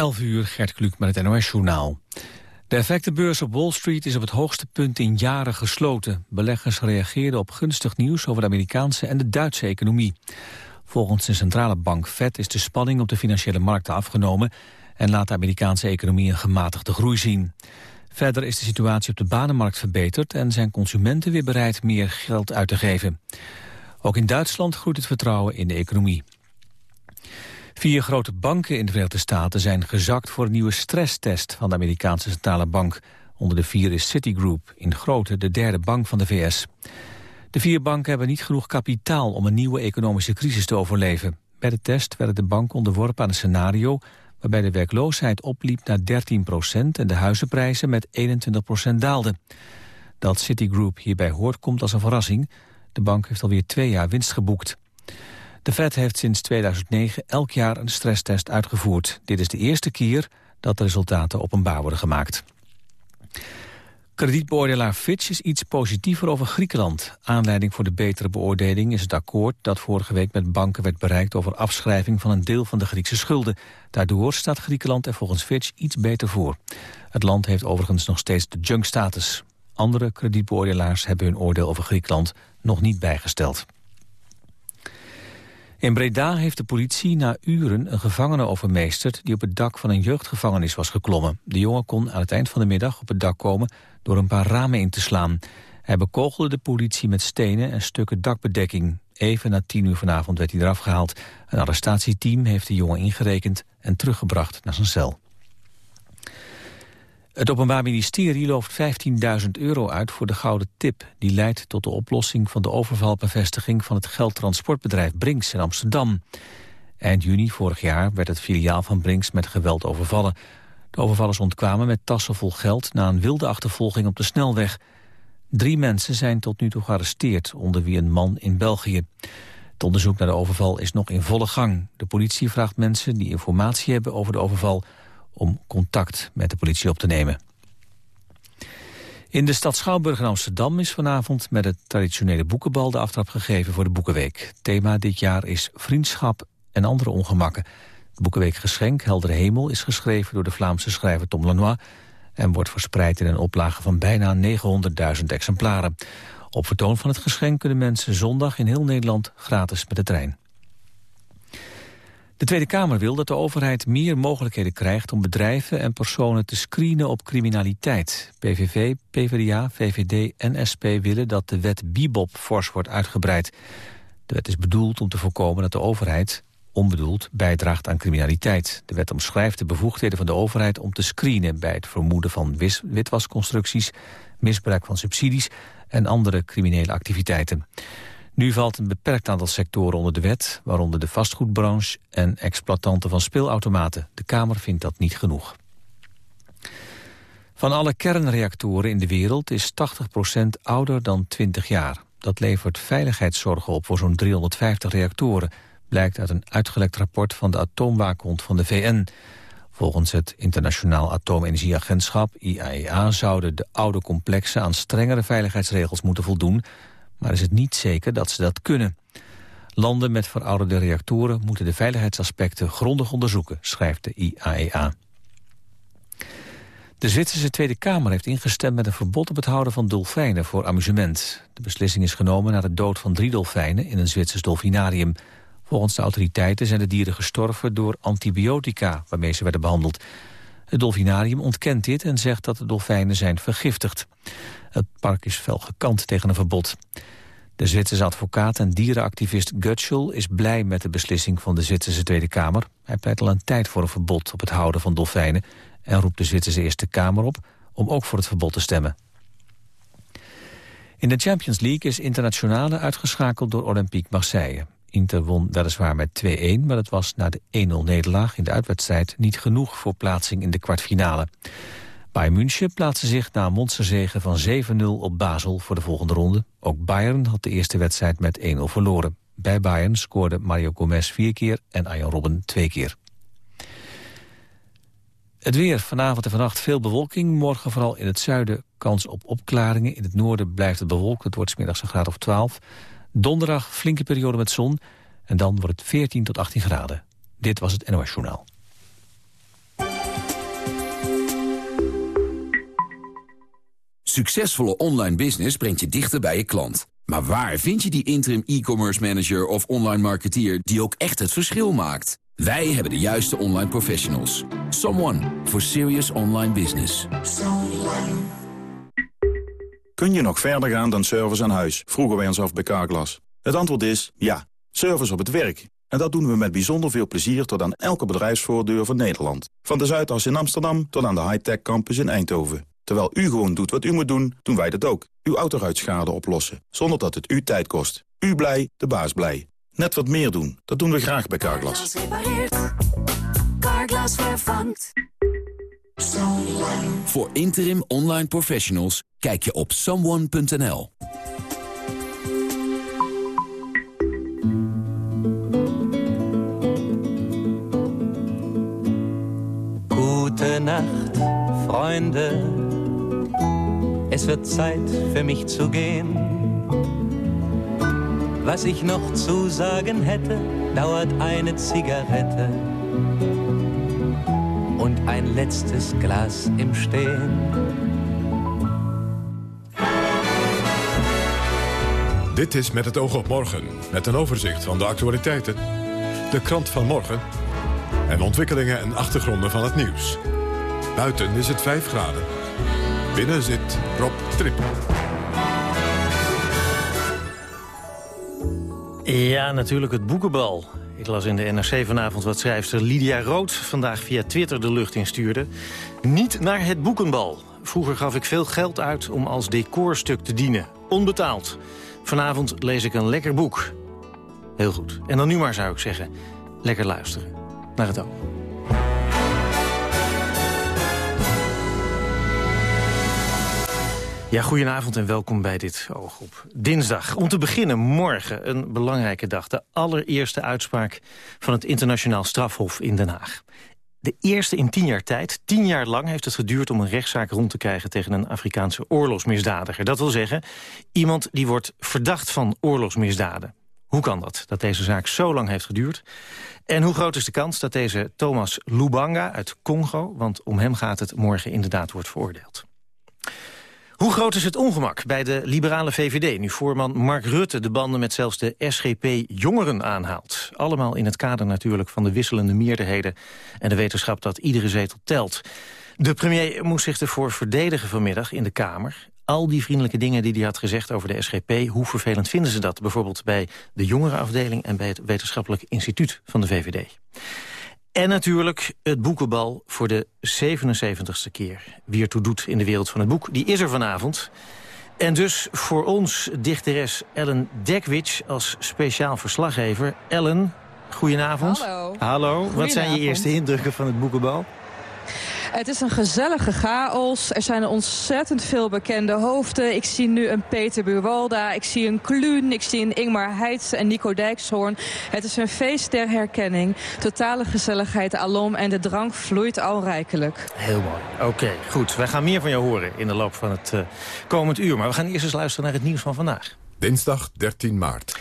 11 uur, Gert Kluk met het NOS-journaal. De effectenbeurs op Wall Street is op het hoogste punt in jaren gesloten. Beleggers reageerden op gunstig nieuws over de Amerikaanse en de Duitse economie. Volgens de centrale bank Fed is de spanning op de financiële markten afgenomen... en laat de Amerikaanse economie een gematigde groei zien. Verder is de situatie op de banenmarkt verbeterd... en zijn consumenten weer bereid meer geld uit te geven. Ook in Duitsland groeit het vertrouwen in de economie. Vier grote banken in de Verenigde Staten zijn gezakt voor een nieuwe stresstest van de Amerikaanse centrale bank. Onder de vier is Citigroup, in grootte de derde bank van de VS. De vier banken hebben niet genoeg kapitaal om een nieuwe economische crisis te overleven. Bij de test werden de banken onderworpen aan een scenario waarbij de werkloosheid opliep naar 13 procent en de huizenprijzen met 21 procent daalden. Dat Citigroup hierbij hoort komt als een verrassing. De bank heeft alweer twee jaar winst geboekt. De Fed heeft sinds 2009 elk jaar een stresstest uitgevoerd. Dit is de eerste keer dat de resultaten openbaar worden gemaakt. Kredietbeoordelaar Fitch is iets positiever over Griekenland. Aanleiding voor de betere beoordeling is het akkoord dat vorige week met banken werd bereikt over afschrijving van een deel van de Griekse schulden. Daardoor staat Griekenland er volgens Fitch iets beter voor. Het land heeft overigens nog steeds de junk-status. Andere kredietbeoordelaars hebben hun oordeel over Griekenland nog niet bijgesteld. In Breda heeft de politie na uren een gevangene overmeesterd... die op het dak van een jeugdgevangenis was geklommen. De jongen kon aan het eind van de middag op het dak komen... door een paar ramen in te slaan. Hij bekogelde de politie met stenen en stukken dakbedekking. Even na tien uur vanavond werd hij eraf gehaald. Een arrestatieteam heeft de jongen ingerekend en teruggebracht naar zijn cel. Het Openbaar Ministerie looft 15.000 euro uit voor de Gouden Tip. Die leidt tot de oplossing van de overvalbevestiging van het geldtransportbedrijf Brinks in Amsterdam. Eind juni vorig jaar werd het filiaal van Brinks met geweld overvallen. De overvallers ontkwamen met tassen vol geld na een wilde achtervolging op de snelweg. Drie mensen zijn tot nu toe gearresteerd, onder wie een man in België. Het onderzoek naar de overval is nog in volle gang. De politie vraagt mensen die informatie hebben over de overval om contact met de politie op te nemen. In de stad Schouwburg in Amsterdam is vanavond met het traditionele boekenbal de aftrap gegeven voor de Boekenweek. Thema dit jaar is vriendschap en andere ongemakken. Het Boekenweek Geschenk Heldere Hemel is geschreven door de Vlaamse schrijver Tom Lanois en wordt verspreid in een oplage van bijna 900.000 exemplaren. Op vertoon van het geschenk kunnen mensen zondag in heel Nederland gratis met de trein. De Tweede Kamer wil dat de overheid meer mogelijkheden krijgt om bedrijven en personen te screenen op criminaliteit. PVV, PvdA, VVD en SP willen dat de wet Bibop fors wordt uitgebreid. De wet is bedoeld om te voorkomen dat de overheid onbedoeld bijdraagt aan criminaliteit. De wet omschrijft de bevoegdheden van de overheid om te screenen bij het vermoeden van witwasconstructies, misbruik van subsidies en andere criminele activiteiten. Nu valt een beperkt aantal sectoren onder de wet... waaronder de vastgoedbranche en exploitanten van speelautomaten. De Kamer vindt dat niet genoeg. Van alle kernreactoren in de wereld is 80% ouder dan 20 jaar. Dat levert veiligheidszorgen op voor zo'n 350 reactoren... blijkt uit een uitgelekt rapport van de atoomwaakhond van de VN. Volgens het Internationaal Atoomenergieagentschap, IAEA... zouden de oude complexen aan strengere veiligheidsregels moeten voldoen maar is het niet zeker dat ze dat kunnen. Landen met verouderde reactoren moeten de veiligheidsaspecten grondig onderzoeken, schrijft de IAEA. De Zwitserse Tweede Kamer heeft ingestemd met een verbod op het houden van dolfijnen voor amusement. De beslissing is genomen na de dood van drie dolfijnen in een Zwitsers dolfinarium. Volgens de autoriteiten zijn de dieren gestorven door antibiotica waarmee ze werden behandeld. Het dolfinarium ontkent dit en zegt dat de dolfijnen zijn vergiftigd. Het park is fel gekant tegen een verbod. De Zwitserse advocaat en dierenactivist Gutschel is blij met de beslissing van de Zwitserse Tweede Kamer. Hij pleit al een tijd voor een verbod op het houden van dolfijnen en roept de Zwitserse Eerste Kamer op om ook voor het verbod te stemmen. In de Champions League is Internationale uitgeschakeld door Olympique Marseille. Inter won weliswaar met 2-1, maar het was na de 1-0-nederlaag in de uitwedstrijd niet genoeg voor plaatsing in de kwartfinale. Bayern München plaatste zich na een monsterzege van 7-0 op Basel voor de volgende ronde. Ook Bayern had de eerste wedstrijd met 1-0 verloren. Bij Bayern scoorde Mario Gomez vier keer en Arjen Robben twee keer. Het weer, vanavond en vannacht veel bewolking. Morgen vooral in het zuiden kans op opklaringen. In het noorden blijft het bewolkt, het wordt smiddags een graad of 12. Donderdag flinke periode met zon en dan wordt het 14 tot 18 graden. Dit was het NOS Journaal. Succesvolle online business brengt je dichter bij je klant. Maar waar vind je die interim e-commerce manager of online marketeer die ook echt het verschil maakt? Wij hebben de juiste online professionals. Someone for serious online business. Kun je nog verder gaan dan service aan huis? Vroegen wij ons af bij Carglass. Het antwoord is ja. Service op het werk. En dat doen we met bijzonder veel plezier tot aan elke bedrijfsvoordeur van Nederland. Van de Zuidas in Amsterdam tot aan de high-tech campus in Eindhoven. Terwijl u gewoon doet wat u moet doen, doen wij dat ook. Uw autoruitschade oplossen, zonder dat het u tijd kost. U blij, de baas blij. Net wat meer doen, dat doen we graag bij Carglass. Carglass vervangt. Voor interim online professionals kijk je op someone.nl. Gute Nacht, Freunde. Es wird Zeit für mich zu gehen. Was ich noch zu sagen hätte, dauert eine Zigarette und ein letztes Glas im Stehen. Dit is Met het oog op morgen, met een overzicht van de actualiteiten, de krant van morgen en ontwikkelingen en achtergronden van het nieuws. Buiten is het 5 graden. Binnen zit Rob Trip. Ja, natuurlijk het boekenbal. Ik las in de NRC vanavond wat schrijfster Lydia Rood... vandaag via Twitter de lucht instuurde. Niet naar het boekenbal. Vroeger gaf ik veel geld uit om als decorstuk te dienen. Onbetaald. Vanavond lees ik een lekker boek. Heel goed. En dan nu maar zou ik zeggen, lekker luisteren. Naar het oog. Ja, goedenavond en welkom bij dit Oog op Dinsdag. Om te beginnen morgen een belangrijke dag. De allereerste uitspraak van het internationaal strafhof in Den Haag. De eerste in tien jaar tijd. Tien jaar lang heeft het geduurd om een rechtszaak rond te krijgen... tegen een Afrikaanse oorlogsmisdadiger. Dat wil zeggen, iemand die wordt verdacht van oorlogsmisdaden. Hoe kan dat, dat deze zaak zo lang heeft geduurd? En hoe groot is de kans dat deze Thomas Lubanga uit Congo... want om hem gaat het morgen inderdaad wordt veroordeeld? Hoe groot is het ongemak bij de liberale VVD... nu voorman Mark Rutte de banden met zelfs de SGP-jongeren aanhaalt? Allemaal in het kader natuurlijk van de wisselende meerderheden... en de wetenschap dat iedere zetel telt. De premier moest zich ervoor verdedigen vanmiddag in de Kamer. Al die vriendelijke dingen die hij had gezegd over de SGP... hoe vervelend vinden ze dat? Bijvoorbeeld bij de jongerenafdeling... en bij het wetenschappelijk instituut van de VVD. En natuurlijk het boekenbal voor de 77ste keer. Wie ertoe doet in de wereld van het boek, die is er vanavond. En dus voor ons dichteres Ellen Dekwits als speciaal verslaggever. Ellen, goedenavond. Hallo. Hallo, wat zijn je eerste indrukken van het boekenbal? Het is een gezellige chaos. Er zijn ontzettend veel bekende hoofden. Ik zie nu een Peter Buwalda, ik zie een Kluun, ik zie een Ingmar Heitse en Nico Dijkshoorn. Het is een feest der herkenning. Totale gezelligheid alom en de drank vloeit al rijkelijk. Heel mooi. Oké, goed. Wij gaan meer van jou horen in de loop van het uh, komend uur. Maar we gaan eerst eens luisteren naar het nieuws van vandaag. Dinsdag 13 maart.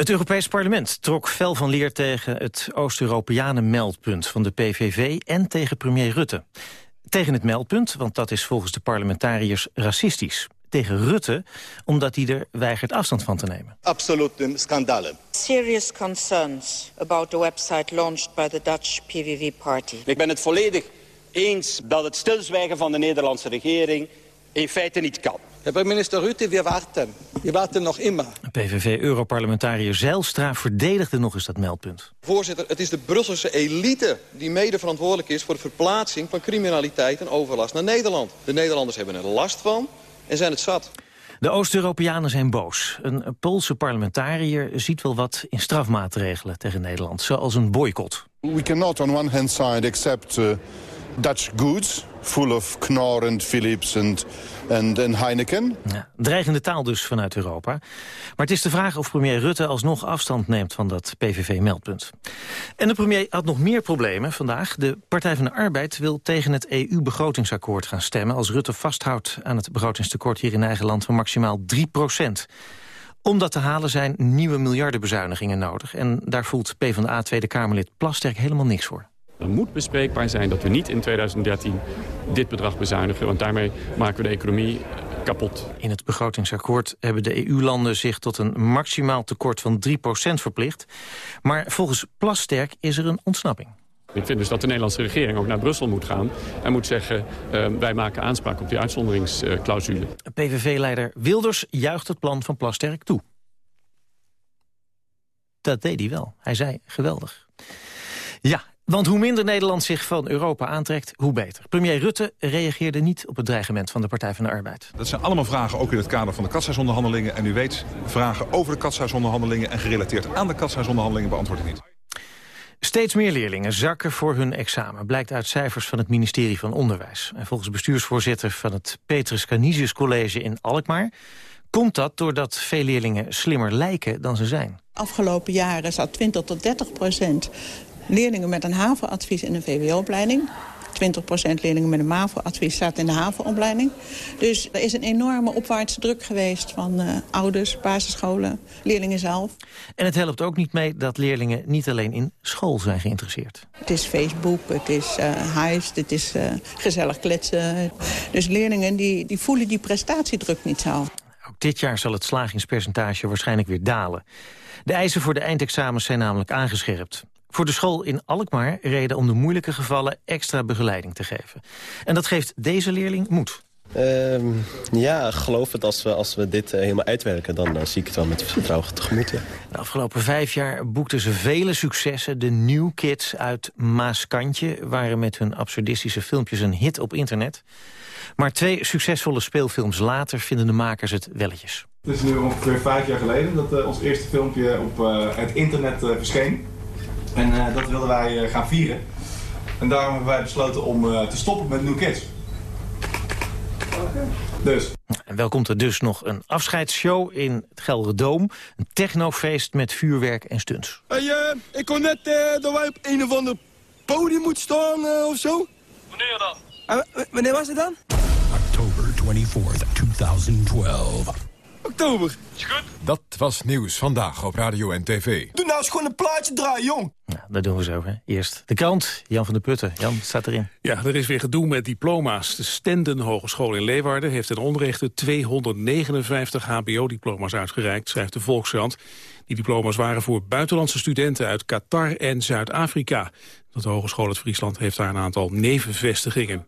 Het Europees Parlement trok fel van leer tegen het Oost-Europeanen meldpunt van de PVV en tegen premier Rutte. Tegen het meldpunt, want dat is volgens de parlementariërs racistisch. Tegen Rutte, omdat hij er weigert afstand van te nemen. Absoluut een schandalen. Serious concerns about the website launched by the Dutch PVV party. Ik ben het volledig eens dat het stilzwijgen van de Nederlandse regering in feite niet kan. Herr minister Rutte, we wachten. We wachten nog immer. PVV-europarlementariër Zijlstra verdedigde nog eens dat meldpunt. Voorzitter, het is de Brusselse elite die mede verantwoordelijk is... voor de verplaatsing van criminaliteit en overlast naar Nederland. De Nederlanders hebben er last van en zijn het zat. De Oost-Europeanen zijn boos. Een Poolse parlementariër ziet wel wat in strafmaatregelen tegen Nederland. Zoals een boycott. We cannot on one hand side accept uh, Dutch goods... full of Knorr and Philips en, en Heineken. Dreigende taal dus vanuit Europa. Maar het is de vraag of premier Rutte alsnog afstand neemt van dat PVV-meldpunt. En de premier had nog meer problemen vandaag. De Partij van de Arbeid wil tegen het EU-begrotingsakkoord gaan stemmen... als Rutte vasthoudt aan het begrotingstekort hier in eigen land van maximaal 3 procent. Om dat te halen zijn nieuwe miljardenbezuinigingen nodig. En daar voelt PvdA Tweede Kamerlid Plasterk helemaal niks voor. Er moet bespreekbaar zijn dat we niet in 2013 dit bedrag bezuinigen. Want daarmee maken we de economie kapot. In het begrotingsakkoord hebben de EU-landen zich tot een maximaal tekort van 3% verplicht. Maar volgens Plasterk is er een ontsnapping. Ik vind dus dat de Nederlandse regering ook naar Brussel moet gaan... en moet zeggen, uh, wij maken aanspraak op die uitzonderingsclausule. PVV-leider Wilders juicht het plan van Plasterk toe. Dat deed hij wel. Hij zei, geweldig. Ja, want hoe minder Nederland zich van Europa aantrekt, hoe beter. Premier Rutte reageerde niet op het dreigement van de Partij van de Arbeid. Dat zijn allemaal vragen, ook in het kader van de katshuisonderhandelingen. En u weet, vragen over de katshuisonderhandelingen... en gerelateerd aan de katshuisonderhandelingen beantwoord ik niet. Steeds meer leerlingen zakken voor hun examen, blijkt uit cijfers van het ministerie van Onderwijs. En volgens bestuursvoorzitter van het Petrus Canisius College in Alkmaar komt dat doordat veel leerlingen slimmer lijken dan ze zijn. Afgelopen jaren zat 20 tot 30 procent leerlingen met een HAVO-advies in een VWO-opleiding. 20% leerlingen met een MAVO-advies staat in de HAVO-opleiding. Dus er is een enorme opwaartse druk geweest van uh, ouders, basisscholen, leerlingen zelf. En het helpt ook niet mee dat leerlingen niet alleen in school zijn geïnteresseerd. Het is Facebook, het is uh, huis, het is uh, gezellig kletsen. Dus leerlingen die, die voelen die prestatiedruk niet zo. Ook dit jaar zal het slagingspercentage waarschijnlijk weer dalen. De eisen voor de eindexamens zijn namelijk aangescherpt. Voor de school in Alkmaar reden om de moeilijke gevallen extra begeleiding te geven. En dat geeft deze leerling moed. Uh, ja, ik geloof het. Als we, als we dit uh, helemaal uitwerken, dan uh, zie ik het wel met vertrouwen tegemoet. Ja. De afgelopen vijf jaar boekten ze vele successen. De New Kids uit Maaskantje waren met hun absurdistische filmpjes een hit op internet. Maar twee succesvolle speelfilms later vinden de makers het welletjes. Het is nu ongeveer vijf jaar geleden dat uh, ons eerste filmpje op het internet verscheen. En uh, dat wilden wij uh, gaan vieren. En daarom hebben wij besloten om uh, te stoppen met New Kids. Dus. En wel komt er dus nog een afscheidsshow in het Gelderdoom. Een technofeest met vuurwerk en stunts. Hey, ik kon net dat wij op een of ander podium moeten staan of zo. Wanneer dan? wanneer was het dan? October 24th, 2012 oktober. Is goed? Dat was nieuws vandaag op radio en tv. Doe nou eens gewoon een plaatje draaien, jong. Ja, dat doen we zo. Hè. Eerst de krant, Jan van der Putten. Jan, staat erin. Ja, er is weer gedoe met diploma's. De Stenden Hogeschool in Leeuwarden heeft in onrechte 259 hbo-diploma's uitgereikt, schrijft de Volkskrant. Die diploma's waren voor buitenlandse studenten uit Qatar en Zuid-Afrika. De Hogeschool uit Friesland heeft daar een aantal nevenvestigingen.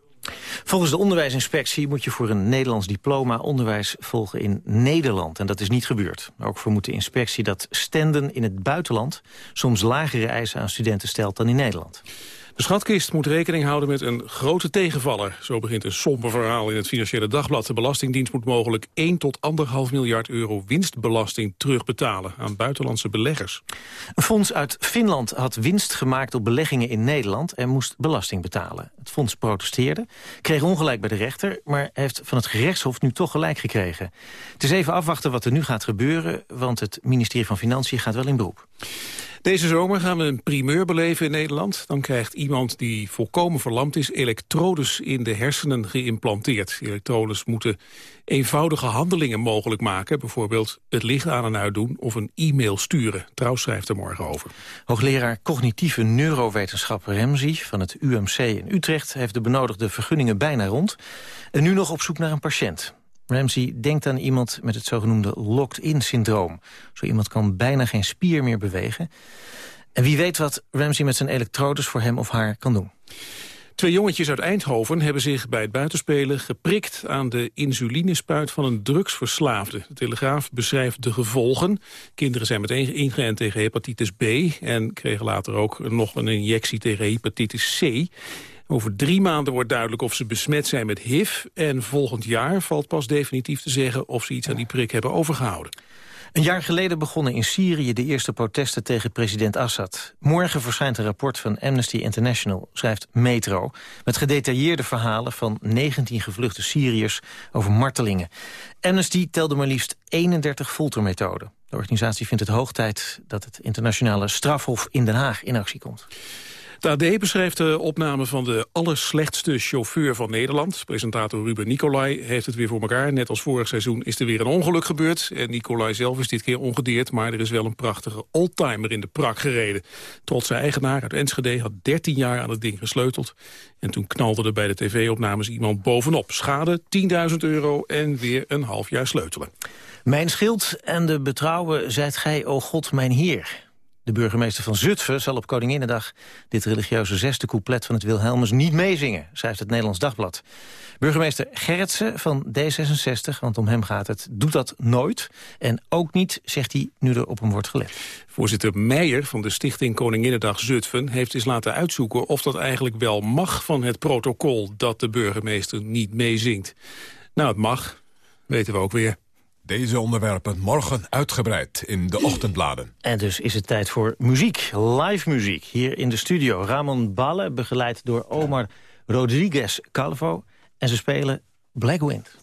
Volgens de onderwijsinspectie moet je voor een Nederlands diploma onderwijs volgen in Nederland. En dat is niet gebeurd. Ook vermoedt de inspectie dat stenden in het buitenland soms lagere eisen aan studenten stelt dan in Nederland. De schatkist moet rekening houden met een grote tegenvaller. Zo begint een somber verhaal in het Financiële Dagblad. De Belastingdienst moet mogelijk 1 tot 1,5 miljard euro winstbelasting terugbetalen aan buitenlandse beleggers. Een fonds uit Finland had winst gemaakt op beleggingen in Nederland en moest belasting betalen. Het fonds protesteerde, kreeg ongelijk bij de rechter, maar heeft van het gerechtshof nu toch gelijk gekregen. Het is even afwachten wat er nu gaat gebeuren, want het ministerie van Financiën gaat wel in beroep. Deze zomer gaan we een primeur beleven in Nederland. Dan krijgt iemand die volkomen verlamd is elektrodes in de hersenen geïmplanteerd. Elektrodes moeten eenvoudige handelingen mogelijk maken. Bijvoorbeeld het licht aan en uit doen of een e-mail sturen. Trouw schrijft er morgen over. Hoogleraar cognitieve neurowetenschap Remzi van het UMC in Utrecht... heeft de benodigde vergunningen bijna rond. En nu nog op zoek naar een patiënt. Ramsey denkt aan iemand met het zogenoemde locked-in-syndroom. Zo iemand kan bijna geen spier meer bewegen. En wie weet wat Ramsey met zijn elektrodes voor hem of haar kan doen. Twee jongetjes uit Eindhoven hebben zich bij het buitenspelen geprikt aan de insulinespuit van een drugsverslaafde. De Telegraaf beschrijft de gevolgen. Kinderen zijn meteen ingeënt tegen hepatitis B en kregen later ook nog een injectie tegen hepatitis C. Over drie maanden wordt duidelijk of ze besmet zijn met HIV. En volgend jaar valt pas definitief te zeggen of ze iets aan die prik hebben overgehouden. Een jaar geleden begonnen in Syrië de eerste protesten tegen president Assad. Morgen verschijnt een rapport van Amnesty International, schrijft Metro... met gedetailleerde verhalen van 19 gevluchte Syriërs over martelingen. Amnesty telde maar liefst 31 foltermethoden. De organisatie vindt het hoog tijd dat het internationale strafhof in Den Haag in actie komt. De AD beschrijft de opname van de allerslechtste chauffeur van Nederland. Presentator Ruben Nicolai heeft het weer voor elkaar. Net als vorig seizoen is er weer een ongeluk gebeurd. En Nicolai zelf is dit keer ongedeerd, maar er is wel een prachtige oldtimer in de prak gereden. Trotse eigenaar uit Enschede had 13 jaar aan het ding gesleuteld. En toen knalde er bij de tv-opnames iemand bovenop. Schade 10.000 euro en weer een half jaar sleutelen. Mijn schild en de betrouwen zijt gij, o God, mijn Heer. De burgemeester van Zutphen zal op Koninginnedag... dit religieuze zesde couplet van het Wilhelmus niet meezingen... schrijft het Nederlands Dagblad. Burgemeester Gerritsen van D66, want om hem gaat het, doet dat nooit. En ook niet, zegt hij, nu er op hem wordt gelet. Voorzitter Meijer van de stichting Koninginnedag Zutphen... heeft eens laten uitzoeken of dat eigenlijk wel mag van het protocol... dat de burgemeester niet meezingt. Nou, het mag, weten we ook weer. Deze onderwerpen morgen uitgebreid in de ochtendbladen. En dus is het tijd voor muziek, live muziek. Hier in de studio Ramon Balle, begeleid door Omar Rodriguez Calvo. En ze spelen Black Wind.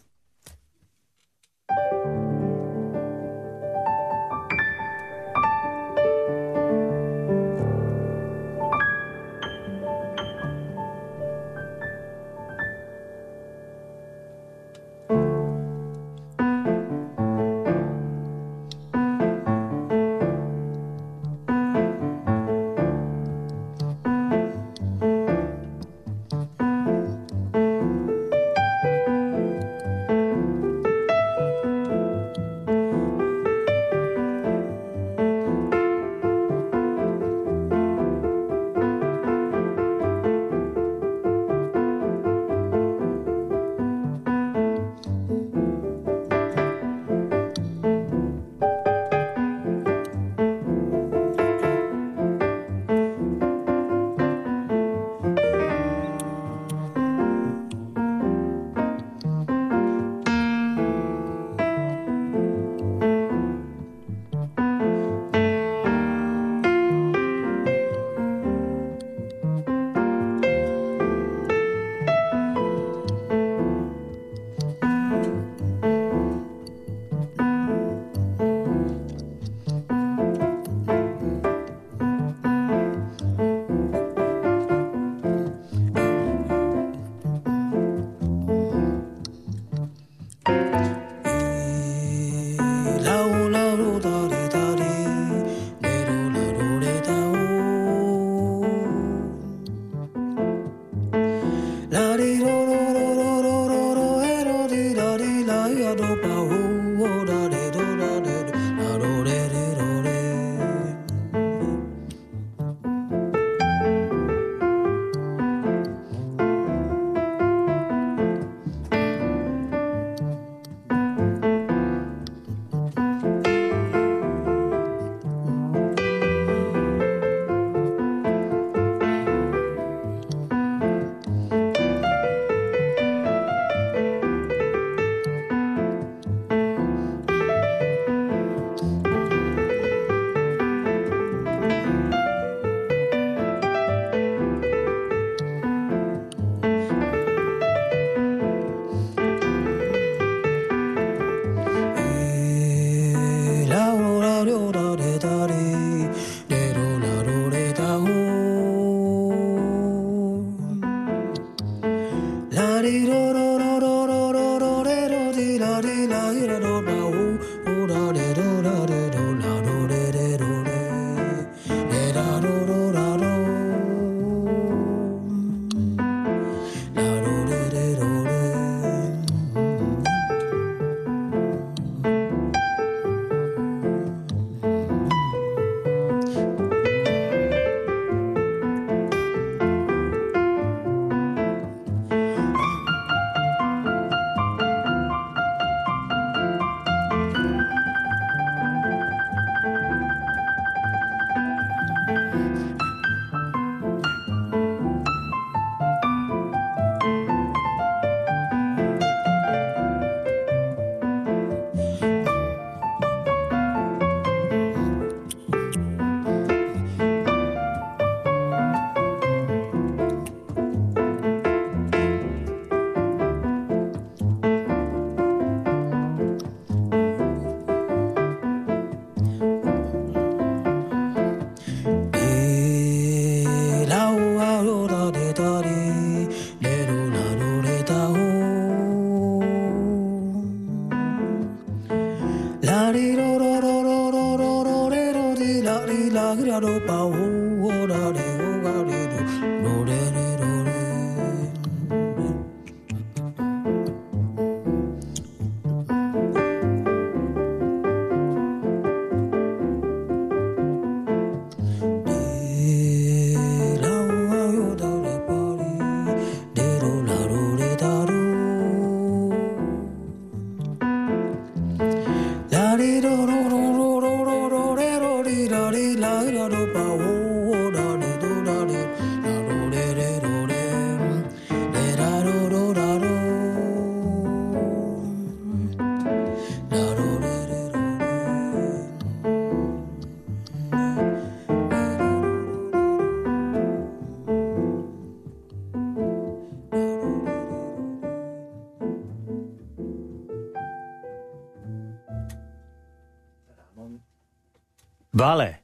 Bale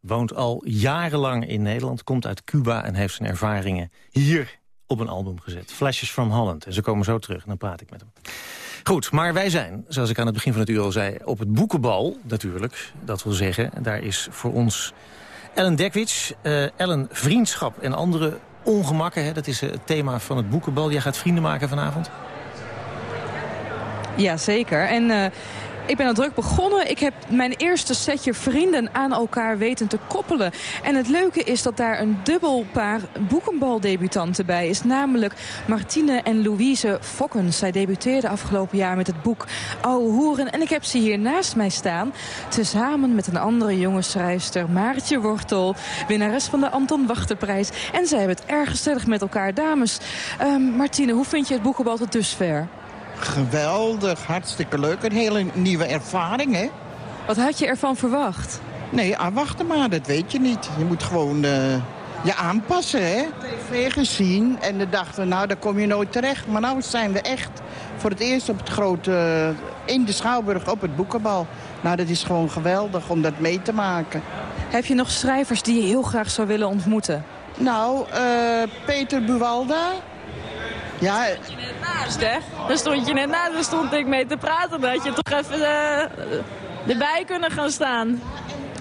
woont al jarenlang in Nederland, komt uit Cuba... en heeft zijn ervaringen hier op een album gezet. Flashes from Holland. En ze komen zo terug en dan praat ik met hem. Goed, maar wij zijn, zoals ik aan het begin van het uur al zei... op het boekenbal natuurlijk, dat wil zeggen. Daar is voor ons Ellen Dekwits. Uh, Ellen, vriendschap en andere ongemakken. Hè, dat is uh, het thema van het boekenbal. Jij gaat vrienden maken vanavond? Ja, zeker. En... Uh, ik ben al druk begonnen. Ik heb mijn eerste setje vrienden aan elkaar weten te koppelen. En het leuke is dat daar een dubbel paar boekenbaldebutanten bij is. Namelijk Martine en Louise Fokkens. Zij debuteerden afgelopen jaar met het boek Oude Hoeren. En ik heb ze hier naast mij staan. Tezamen met een andere jonge schrijfster, Maartje Wortel. Winnares van de Anton Wachterprijs. En zij hebben het erg gezellig met elkaar. Dames, uh, Martine, hoe vind je het boekenbal tot dusver? Geweldig, hartstikke leuk. Een hele nieuwe ervaring, hè? Wat had je ervan verwacht? Nee, ah, wacht maar, dat weet je niet. Je moet gewoon uh, je aanpassen, hè? TV gezien en de dachten, nou, daar kom je nooit terecht. Maar nou zijn we echt voor het eerst op het grote... in de Schouwburg op het boekenbal. Nou, dat is gewoon geweldig om dat mee te maken. Heb je nog schrijvers die je heel graag zou willen ontmoeten? Nou, uh, Peter Buwalda, ja. Daar stond je net naast, hè? Daar stond je net naast, daar stond ik mee te praten. Dat je toch even uh, erbij kunnen gaan staan.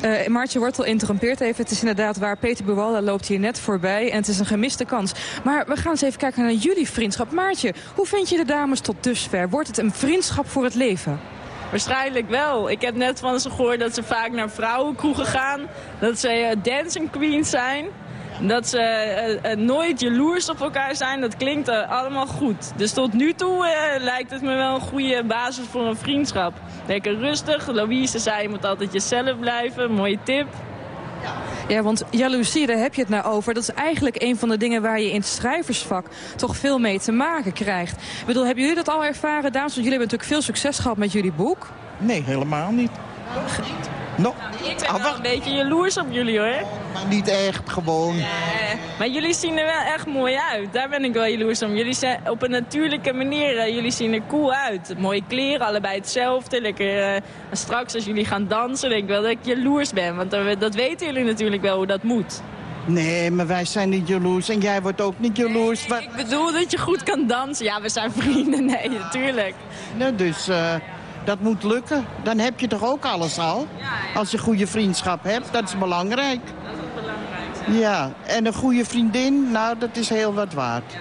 Uh, Maartje Wortel interrompeert even. Het is inderdaad waar. Peter Buwalda loopt hier net voorbij. En het is een gemiste kans. Maar we gaan eens even kijken naar jullie vriendschap. Maartje, hoe vind je de dames tot dusver? Wordt het een vriendschap voor het leven? Waarschijnlijk wel. Ik heb net van ze gehoord dat ze vaak naar vrouwenkroegen gaan. Dat ze uh, dancing queens zijn. Dat ze uh, uh, nooit jaloers op elkaar zijn, dat klinkt uh, allemaal goed. Dus tot nu toe lijkt het me wel een goede basis voor een vriendschap. Lekker rustig. Louise zei, je moet altijd jezelf blijven. Mooie tip. Ja, want jaloezie, daar heb je het nou over. Dat is eigenlijk een van de dingen waar je in het schrijversvak toch veel mee te maken krijgt. Ik bedoel, hebben jullie dat al ervaren, dames? Want jullie hebben natuurlijk veel succes gehad met jullie boek. Nee, helemaal niet. No. Ik ben wel een beetje jaloers op jullie hoor. Maar niet echt, gewoon. Nee, maar jullie zien er wel echt mooi uit. Daar ben ik wel jaloers om. Jullie zijn op een natuurlijke manier, uh, jullie zien er cool uit. Mooie kleren, allebei hetzelfde. Lekker, uh, straks als jullie gaan dansen, denk ik wel dat ik jaloers ben. Want uh, dat weten jullie natuurlijk wel hoe dat moet. Nee, maar wij zijn niet jaloers en jij wordt ook niet jaloers. Nee, ik bedoel dat je goed kan dansen. Ja, we zijn vrienden. Nee, natuurlijk. Nou, dus dat moet lukken. Dan heb je toch ook alles al? Als je goede vriendschap hebt, dat is belangrijk. Dat is het belangrijkste. Ja, en een goede vriendin, nou, dat is heel wat waard.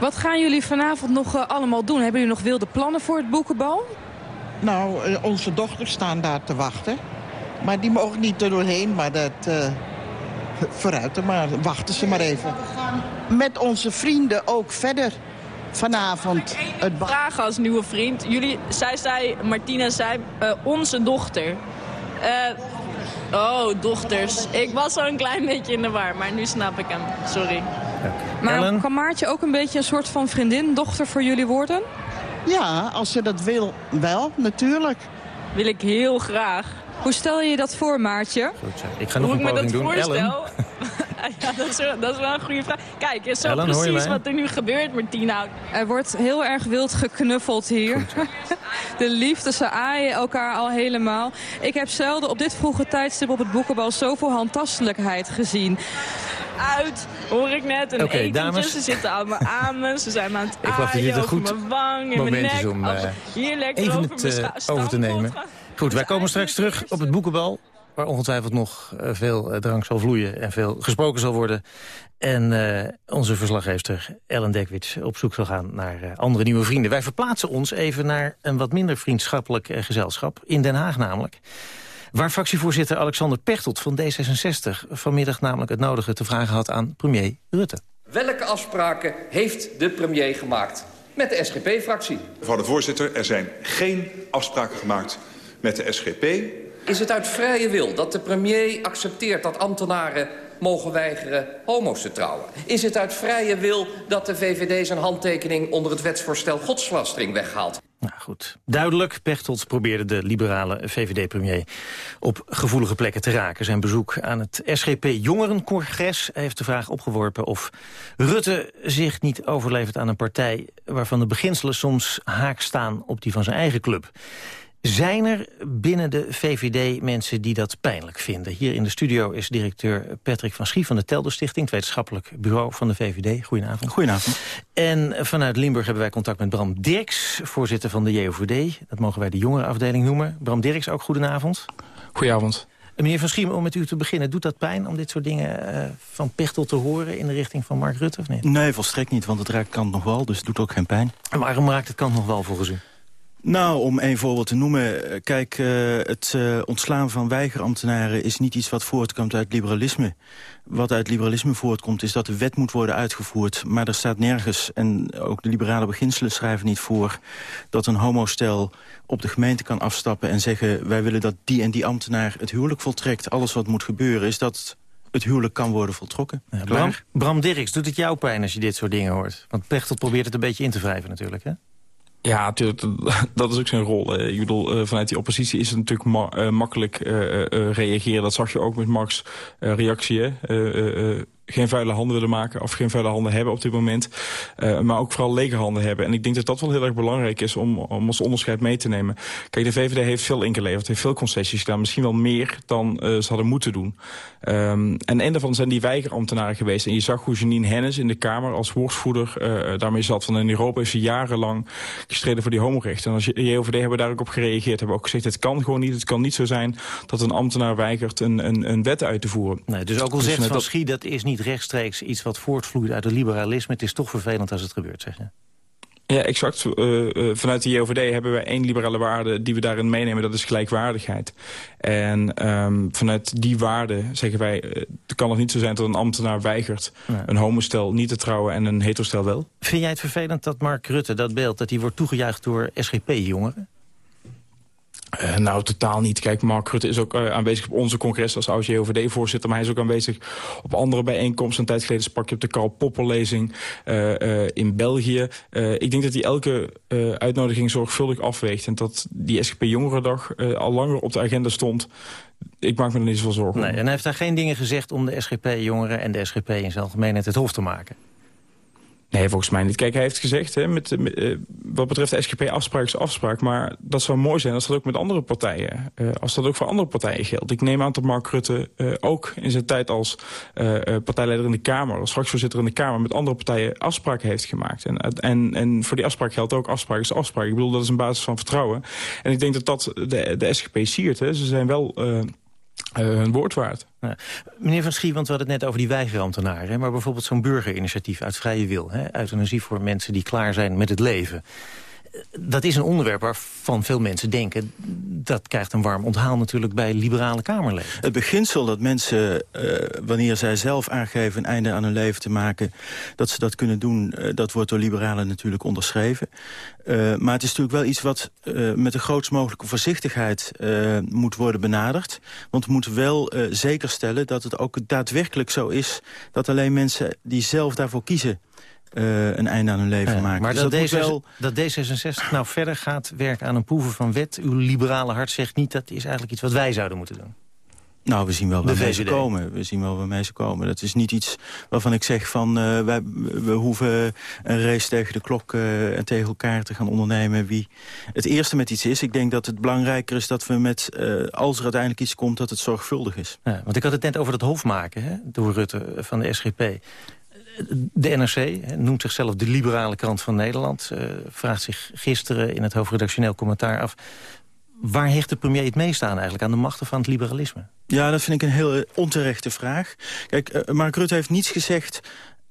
Wat gaan jullie vanavond nog uh, allemaal doen? Hebben jullie nog wilde plannen voor het boekenbal? Nou, uh, onze dochters staan daar te wachten. Maar die mogen niet er doorheen, maar dat... Uh, vooruit maar, wachten ze maar even. Met onze vrienden ook verder vanavond. Het vraag als nieuwe vriend. Jullie, zij zei, Martina zei, uh, onze dochter. Uh, oh, dochters. Ik was al een klein beetje in de war, maar nu snap ik hem. Sorry. Maar Ellen? kan Maartje ook een beetje een soort van vriendin, dochter voor jullie worden? Ja, als ze dat wil, wel, natuurlijk. Wil ik heel graag. Hoe stel je je dat voor, Maartje? Goed zo. Ik ga nog Hoe een poging doen. Voorstel? Ja, dat is, wel, dat is wel een goede vraag. Kijk, is zo Ellen, precies wat er nu gebeurt met Tina. Er wordt heel erg wild geknuffeld hier. De liefde, ze aaien elkaar al helemaal. Ik heb zelden op dit vroege tijdstip op het boekenbal zoveel handtastelijkheid gezien. uit, hoor ik net. Een Oké, etentje, dames. ze zitten allemaal aan me. Ze zijn me aan het Ik aaien een over goed mijn wang, in mijn nek. is om eh, hier lekker even over het mijn eh, over te nemen. Goed, wij komen straks terug op het boekenbal... waar ongetwijfeld nog eh, veel eh, drank zal vloeien en veel gesproken zal worden. En eh, onze verslaggever Ellen Dekwits op zoek zal gaan naar andere nieuwe vrienden. Wij verplaatsen ons even naar een wat minder vriendschappelijk gezelschap. In Den Haag namelijk. Waar fractievoorzitter Alexander Pechtold van D66... vanmiddag namelijk het nodige te vragen had aan premier Rutte. Welke afspraken heeft de premier gemaakt met de SGP-fractie? Mevrouw de voorzitter, er zijn geen afspraken gemaakt met de SGP. Is het uit vrije wil dat de premier accepteert dat ambtenaren mogen weigeren homo's te trouwen? Is het uit vrije wil dat de VVD zijn handtekening onder het wetsvoorstel godslastering weghaalt? Nou goed, duidelijk. Pechtold probeerde de liberale VVD-premier op gevoelige plekken te raken. Zijn bezoek aan het SGP Jongerencongres heeft de vraag opgeworpen... of Rutte zich niet overlevert aan een partij... waarvan de beginselen soms haak staan op die van zijn eigen club. Zijn er binnen de VVD mensen die dat pijnlijk vinden? Hier in de studio is directeur Patrick van Schie van de Telder Stichting... het wetenschappelijk bureau van de VVD. Goedenavond. Goedenavond. En vanuit Limburg hebben wij contact met Bram Dirks, voorzitter van de JOVD. Dat mogen wij de jongerenafdeling noemen. Bram Dirks, ook goedenavond. Goedenavond. Meneer Van Schiem, om met u te beginnen, doet dat pijn om dit soort dingen eh, van Pechtel te horen in de richting van Mark Rutte of niet? Nee, volstrekt niet, want het raakt kant nog wel, dus het doet ook geen pijn. En waarom raakt het kant nog wel volgens u? Nou, om één voorbeeld te noemen. eh, Kijk, eh, het eh, ontslaan van weigerambtenaren is niet iets wat voortkomt uit liberalisme. Wat uit liberalisme voortkomt is dat de wet moet worden uitgevoerd. Maar er staat nergens, en ook de liberale beginselen schrijven niet voor... dat een homostel op de gemeente kan afstappen en zeggen... wij willen dat die en die ambtenaar het huwelijk voltrekt. Alles wat moet gebeuren is dat het huwelijk kan worden voltrokken. Ja? Bram, Bram Dirks, doet het jou pijn als je dit soort dingen hoort? Want Pechtel probeert het een beetje in te wrijven natuurlijk, hè? Ja, natuurlijk, dat is ook zijn rol. Ik bedoel, eh, vanuit die oppositie is het natuurlijk ma eh, makkelijk eh, reageren. Dat zag je ook met eh, reactie. hè. Geen vuile handen willen maken of geen vuile handen hebben op dit moment. Eh, maar ook vooral lege handen hebben. En ik denk dat dat wel heel erg belangrijk is om, om ons onderscheid mee te nemen. Kijk, de VVD heeft veel ingeleverd, heeft veel concessies gedaan. Misschien wel meer dan eh, ze hadden moeten doen. Ehm, en een daarvan zijn die weigerambtenaren geweest. En je zag hoe Janine Hennis in de Kamer als woordvoerder eh, daarmee zat. Van in Europa is ze jarenlang gestreden voor die homorechten. En als de JOVD hebben daar ook op gereageerd. Hebben ook gezegd, het kan gewoon niet. Het kan niet zo zijn dat een ambtenaar weigert een, een, een wet uit te voeren. Nee, dus ook al Dus zegt Van dat- Schie, dat is niet rechtstreeks iets wat voortvloeit uit het liberalisme. Het is toch vervelend als het gebeurt, zeg je. Ja, exact. Eh, eh, vanuit de JOVD hebben we één liberale waarde die we daarin meenemen. Dat is gelijkwaardigheid. En ehm, vanuit die waarde zeggen wij... eh, het kan nog niet zo zijn dat een ambtenaar weigert... Nee. een homostel niet te trouwen en een heterostel wel. Vind jij het vervelend dat Mark Rutte, dat beeld, dat hij wordt toegejuicht door SGP-jongeren? Eh, nou, totaal niet. Kijk, Mark Rutte is ook eh, aanwezig op onze congres als oud-JOVD-voorzitter. Maar hij is ook aanwezig op andere bijeenkomsten. Een tijd geleden sprak je op de Karl Popper-lezing eh, in België. Ik denk dat hij elke uitnodiging zorgvuldig afweegt. En dat die SGP-jongerendag al langer op de agenda stond. Ik maak me er niet zoveel zorgen Nee, en hij heeft daar geen dingen gezegd om de SGP-jongeren en de SGP in zijn algemeenheid het hof te maken. Nee, volgens mij niet. Kijk, hij heeft gezegd, hè, met, met, eh, wat betreft de SGP afspraak is afspraak. Maar dat zou mooi zijn als dat ook met andere partijen, eh, als dat ook voor andere partijen geldt. Ik neem aan dat Mark Rutte eh, ook in zijn tijd als eh, eh, partijleider in de Kamer, als fractievoorzitter in de Kamer, met andere partijen afspraken heeft gemaakt. En, en, en voor die afspraak geldt ook afspraak is afspraak. Ik bedoel, dat is een basis van vertrouwen. En ik denk dat dat de, de SGP siert. Hè. Ze zijn wel eh, eh, hun woord waard. Ja. Meneer Van Schie, want we hadden het net over die weigerambtenaren. Maar bijvoorbeeld zo'n burgerinitiatief uit vrije wil. Hè, euthanasie voor mensen die klaar zijn met het leven. Dat is een onderwerp waarvan veel mensen denken... dat krijgt een warm onthaal natuurlijk bij liberale Kamerleden. Het beginsel dat mensen, eh, wanneer zij zelf aangeven... een einde aan hun leven te maken, dat ze dat kunnen doen... eh, dat wordt door liberalen natuurlijk onderschreven. Eh, maar het is natuurlijk wel iets wat met de grootst mogelijke voorzichtigheid... moet worden benaderd. Want we moeten wel eh, zeker stellen dat het ook daadwerkelijk zo is... dat alleen mensen die zelf daarvoor kiezen... eh, een einde aan hun leven Ja, maken. maar Dus dat, dat moet D66, wel... dat D66 nou verder gaat werken aan een proeven van wet... uw liberale hart zegt niet, dat is eigenlijk iets wat wij zouden moeten doen. Nou, we zien wel waarmee ze komen. We zien wel waarmee ze komen. Dat is niet iets waarvan ik zeg van... eh, wij, we hoeven een race tegen de klok eh, en tegen elkaar te gaan ondernemen... wie het eerste met iets is. Ik denk dat het belangrijker is dat we met... als er uiteindelijk iets komt, dat het zorgvuldig is. Ja, want ik had het net over dat hofmaken hè, door Rutte van de SGP. De NRC noemt zichzelf de liberale krant van Nederland. eh, vraagt zich gisteren in het hoofdredactioneel commentaar af... waar hecht de premier het meest aan eigenlijk? Aan de machten van het liberalisme? Ja, dat vind ik een heel eh, onterechte vraag. Kijk, eh, Mark Rutte heeft niets gezegd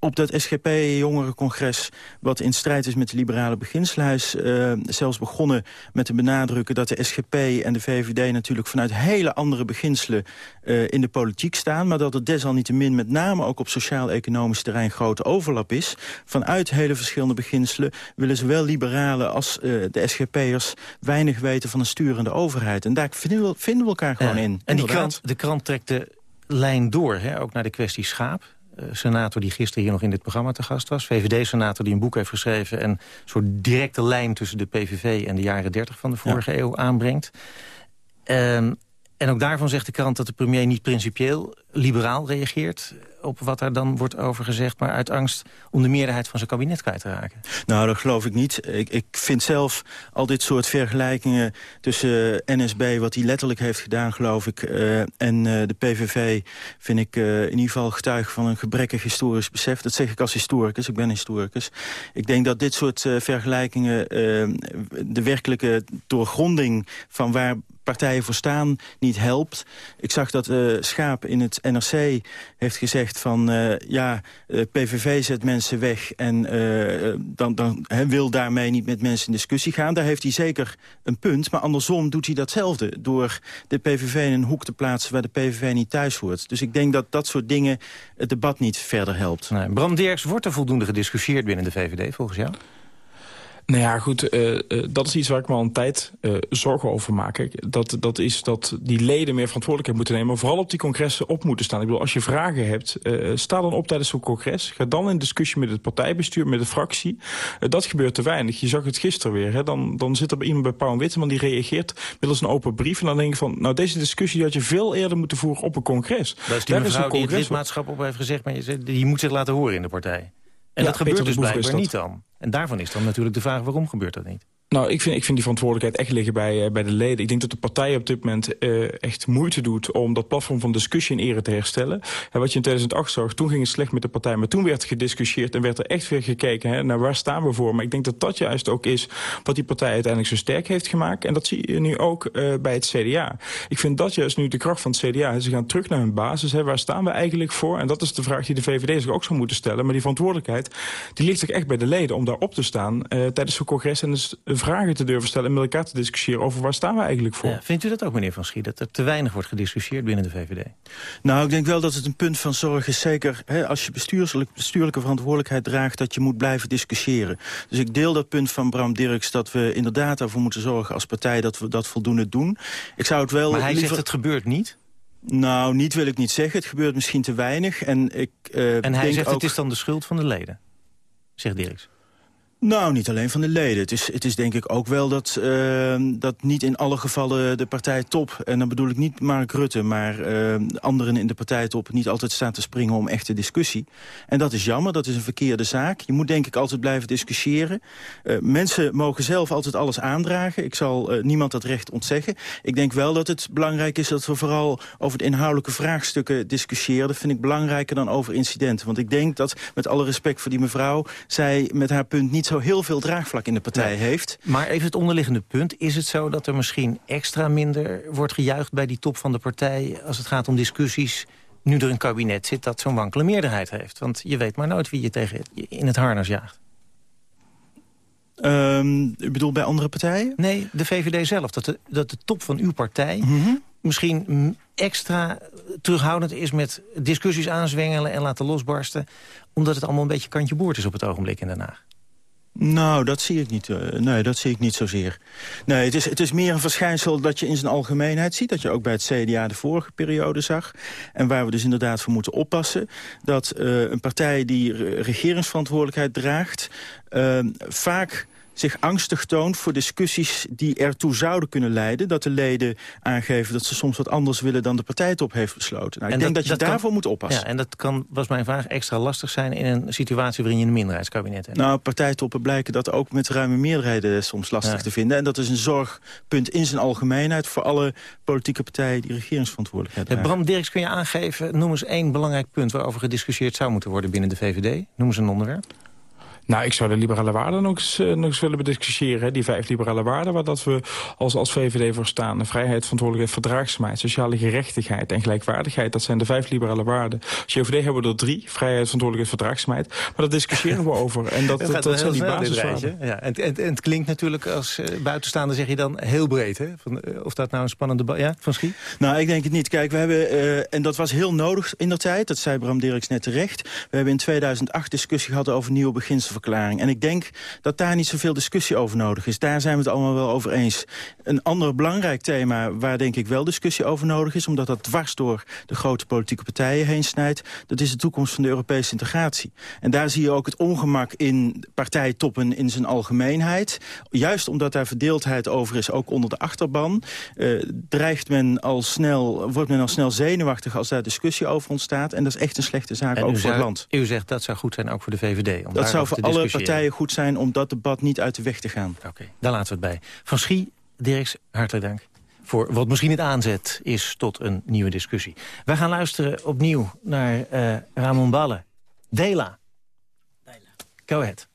op dat SGP-jongerencongres... wat in strijd is met de liberale beginselen. Hij is eh, zelfs begonnen met te benadrukken dat de SGP en de VVD... natuurlijk vanuit hele andere beginselen eh, in de politiek staan... maar dat er desalniettemin met name ook op sociaal-economisch terrein... grote overlap is. Vanuit hele verschillende beginselen willen zowel liberalen als eh, de SGP'ers... weinig weten van een sturende overheid. En daar vinden we, vinden we elkaar gewoon in. En die krant, de krant trekt de lijn door, hè, ook naar de kwestie schaap. Eh, senator die gisteren hier nog in dit programma te gast was. VVD-senator die een boek heeft geschreven... en een soort directe lijn tussen de PVV en de jaren 30 van de vorige eeuw aanbrengt. Ehm, en ook daarvan zegt de krant dat de premier niet principieel liberaal reageert... op wat daar dan wordt over gezegd... maar uit angst om de meerderheid van zijn kabinet kwijt te raken. Nou, dat geloof ik niet. Ik, ik vind zelf al dit soort vergelijkingen tussen eh, NSB... wat hij letterlijk heeft gedaan, geloof ik... eh, en eh, de PVV vind ik in ieder geval getuige van een gebrekkig historisch besef. Dat zeg ik als historicus, ik ben historicus. Ik denk dat dit soort vergelijkingen... de werkelijke doorgronding van waar partijen voor staan niet helpt. Ik zag dat Schaap in het NRC heeft gezegd van... eh, ja, eh, PVV zet mensen weg en eh, dan, dan wil daarmee niet met mensen in discussie gaan. Daar heeft hij zeker een punt. Maar andersom doet hij datzelfde door de PVV in een hoek te plaatsen... waar de PVV niet thuis hoort. Dus ik denk dat dat soort dingen het debat niet verder helpt. Nee, Bram Dirks, wordt er voldoende gediscussieerd binnen de VVD volgens jou? Nou ja, goed, eh, eh, dat is iets waar ik me al een tijd eh, zorgen over maak. Dat, dat is dat die leden meer verantwoordelijkheid moeten nemen... maar vooral op die congressen op moeten staan. Ik bedoel, als je vragen hebt, sta dan op tijdens zo'n congres. Ga dan in discussie met het partijbestuur, met de fractie. Dat gebeurt te weinig. Je zag het gisteren weer. Hè. Dan, dan zit er iemand bij Pauw en Witteman die reageert middels een open brief. En dan denk ik van, nou deze discussie had je veel eerder moeten voeren op een congres. Dat is die Daar mevrouw een die het lidmaatschap op heeft gezegd... maar die moet zich laten horen in de partij. En Ja, dat gebeurt dus blijkbaar niet dan. En daarvan is dan natuurlijk de vraag waarom gebeurt dat niet? Nou, ik vind, ik vind die verantwoordelijkheid echt liggen bij, eh, bij de leden. Ik denk dat de partij op dit moment eh, echt moeite doet... om dat platform van discussie in ere te herstellen. En wat je in 2008 zag, toen ging het slecht met de partij... maar toen werd er gediscussieerd en werd er echt weer gekeken... Hè, naar waar staan we voor. Maar ik denk dat dat juist ook is wat die partij uiteindelijk zo sterk heeft gemaakt. En dat zie je nu ook eh, bij het CDA. Ik vind dat juist nu de kracht van het CDA. Ze gaan terug naar hun basis. Hè. Waar staan we eigenlijk voor? En dat is de vraag die de VVD zich ook zou moeten stellen. Maar die verantwoordelijkheid die ligt ook echt bij de leden... om daar op te staan tijdens zo'n congres... en dus vragen te durven stellen en met elkaar te discussiëren... over waar staan we eigenlijk voor. Ja, vindt u dat ook, meneer Van Schie, dat er te weinig wordt gediscussieerd binnen de VVD? Nou, ik denk wel dat het een punt van zorg is. Zeker hè, als je bestuurselijk, bestuurlijke verantwoordelijkheid draagt... dat je moet blijven discussiëren. Dus ik deel dat punt van Bram Dirks... dat we inderdaad ervoor moeten zorgen als partij dat we dat voldoende doen. Ik zou het wel Maar hij liever... zegt het gebeurt niet. Nou, niet wil ik niet zeggen. Het gebeurt misschien te weinig. En, ik, eh, En hij denk zegt ook... het is dan de schuld van de leden, zegt Dirks. Nou, niet alleen van de leden. Het is, het is denk ik ook wel dat, eh, dat niet in alle gevallen de partijtop... en dan bedoel ik niet Mark Rutte, maar eh, anderen in de partijtop... niet altijd staan te springen om echte discussie. En dat is jammer, dat is een verkeerde zaak. Je moet denk ik altijd blijven discussiëren. Eh, mensen mogen zelf altijd alles aandragen. Ik zal eh, niemand dat recht ontzeggen. Ik denk wel dat het belangrijk is dat we vooral over de inhoudelijke vraagstukken discussiëren. Dat vind ik belangrijker dan over incidenten. Want ik denk dat, met alle respect voor die mevrouw... zij met haar punt niet zo heel veel draagvlak in de partij heeft. Maar even het onderliggende punt. Is het zo dat er misschien extra minder wordt gejuicht bij die top van de partij... als het gaat om discussies, nu er een kabinet zit dat zo'n wankele meerderheid heeft? Want je weet maar nooit wie je tegen in het harnas jaagt. Um, u bedoelt bij andere partijen? Nee, de VVD zelf. Dat de, dat de top van uw partij misschien extra terughoudend is... met discussies aanzwengelen en laten losbarsten... omdat het allemaal een beetje kantje boord is op het ogenblik in Den Haag. Nou, dat zie ik niet. Uh, nee, dat zie ik niet zozeer. Nee, het is, het is meer een verschijnsel dat je in zijn algemeenheid ziet. Dat je ook bij het CDA de vorige periode zag. En waar we dus inderdaad voor moeten oppassen. Dat uh, een partij die regeringsverantwoordelijkheid draagt... Uh, vaak zich angstig toont voor discussies die ertoe zouden kunnen leiden... dat de leden aangeven dat ze soms wat anders willen dan de partijtop heeft besloten. Nou, ik denk dat, je daarvoor moet oppassen. Ja, en dat kan, was mijn vraag, extra lastig zijn in een situatie waarin je een minderheidskabinet hebt. Nou, partijtoppen blijken dat ook met ruime meerderheden soms lastig te vinden. En dat is een zorgpunt in zijn algemeenheid voor alle politieke partijen die regeringsverantwoordelijkheid hebben. Bram Dirks, kun je aangeven, noem eens één belangrijk punt waarover gediscussieerd zou moeten worden binnen de VVD. Noem eens een onderwerp. Nou, ik zou de liberale waarden nog eens, uh, nog eens willen bediscussiëren. Die vijf liberale waarden waar dat we als, als VVD voor staan. Vrijheid, verantwoordelijkheid, verdraagzaamheid, sociale gerechtigheid en gelijkwaardigheid. Dat zijn de vijf liberale waarden. Als JVD hebben we er drie. Vrijheid, verantwoordelijkheid, verdraagzaamheid. Maar dat discussiëneren we over. En dat, dat, dat, zijn die basiswaarden. Ja, en, en, en, het klinkt natuurlijk als uh, buitenstaander zeg je dan heel breed. Hè? Van, uh, of dat nou een spannende... Ja, Van Schie? Nou, ik denk het niet. Kijk, we hebben, en dat was heel nodig in der tijd. Dat zei Bram Dirks net terecht. We hebben in 2008 discussie gehad over nieuwe beginselen en ik denk dat daar niet zoveel discussie over nodig is. Daar zijn we het allemaal wel over eens. Een ander belangrijk thema waar denk ik wel discussie over nodig is... omdat dat dwars door de grote politieke partijen heen snijdt... dat is de toekomst van de Europese integratie. En daar zie je ook het ongemak in partijtoppen in zijn algemeenheid. Juist omdat daar verdeeldheid over is, ook onder de achterban... Uh, dreigt men al snel, wordt men al snel zenuwachtig als daar discussie over ontstaat. En dat is echt een slechte zaak, ook voor het land. U zegt dat zou goed zijn ook voor de VVD. Om dat zou voor alle partijen goed zijn om dat debat niet uit de weg te gaan. Oké, okay, daar laten we het bij. Van Schie, Dirks, hartelijk dank. Voor wat misschien het aanzet is tot een nieuwe discussie. Wij gaan luisteren opnieuw naar uh, Ramon Balle. Dela. Dela. Go ahead.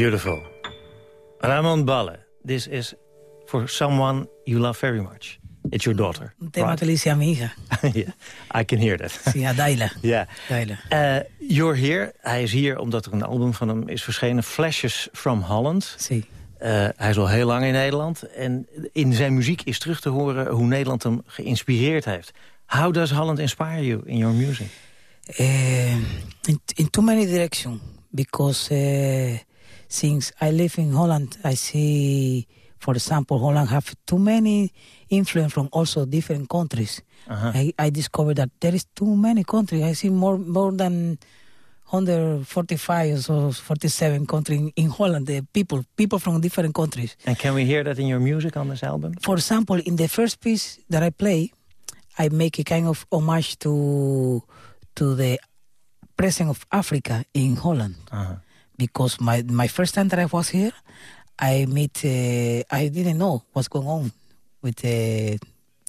Beautiful. Ramon Balle, this is for someone you love very much. It's your daughter. Un tema que le hice a mi hija. yeah, I can hear that. Sí, a Daila. Ja. Daila. Eh, you're here. Hij is hier omdat er een album van hem is verschenen. Flashes from Holland. Sí. Eh, hij is al heel lang in Nederland. En in zijn muziek is terug te horen hoe Nederland hem geïnspireerd heeft. How does Holland inspire you in your music? Uh, in, in too many directions. Because uh, since I live in Holland, I see, for example, Holland have too many influence from also different countries. Uh-huh. I, I discovered that there is too many countries. I see more more than 145 or so, 47 countries in, in Holland. The people, people from different countries. And can we hear that in your music on this album? For example, in the first piece that I play, I make a kind of homage to to the presence of Africa in Holland. Uh-huh. Because my my first time that I was here, I meet uh, I didn't know what's going on with uh,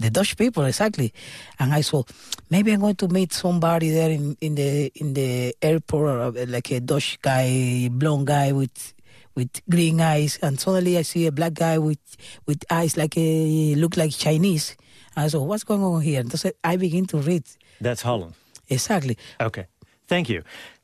the Dutch people exactly, and I saw maybe I'm going to meet somebody there in, in the in the airport, or like a Dutch guy, blonde guy with with green eyes, and suddenly I see a black guy with with eyes like a look like Chinese. And I said, what's going on here? And I begin to read. That's Holland. Exactly. Okay. thank you.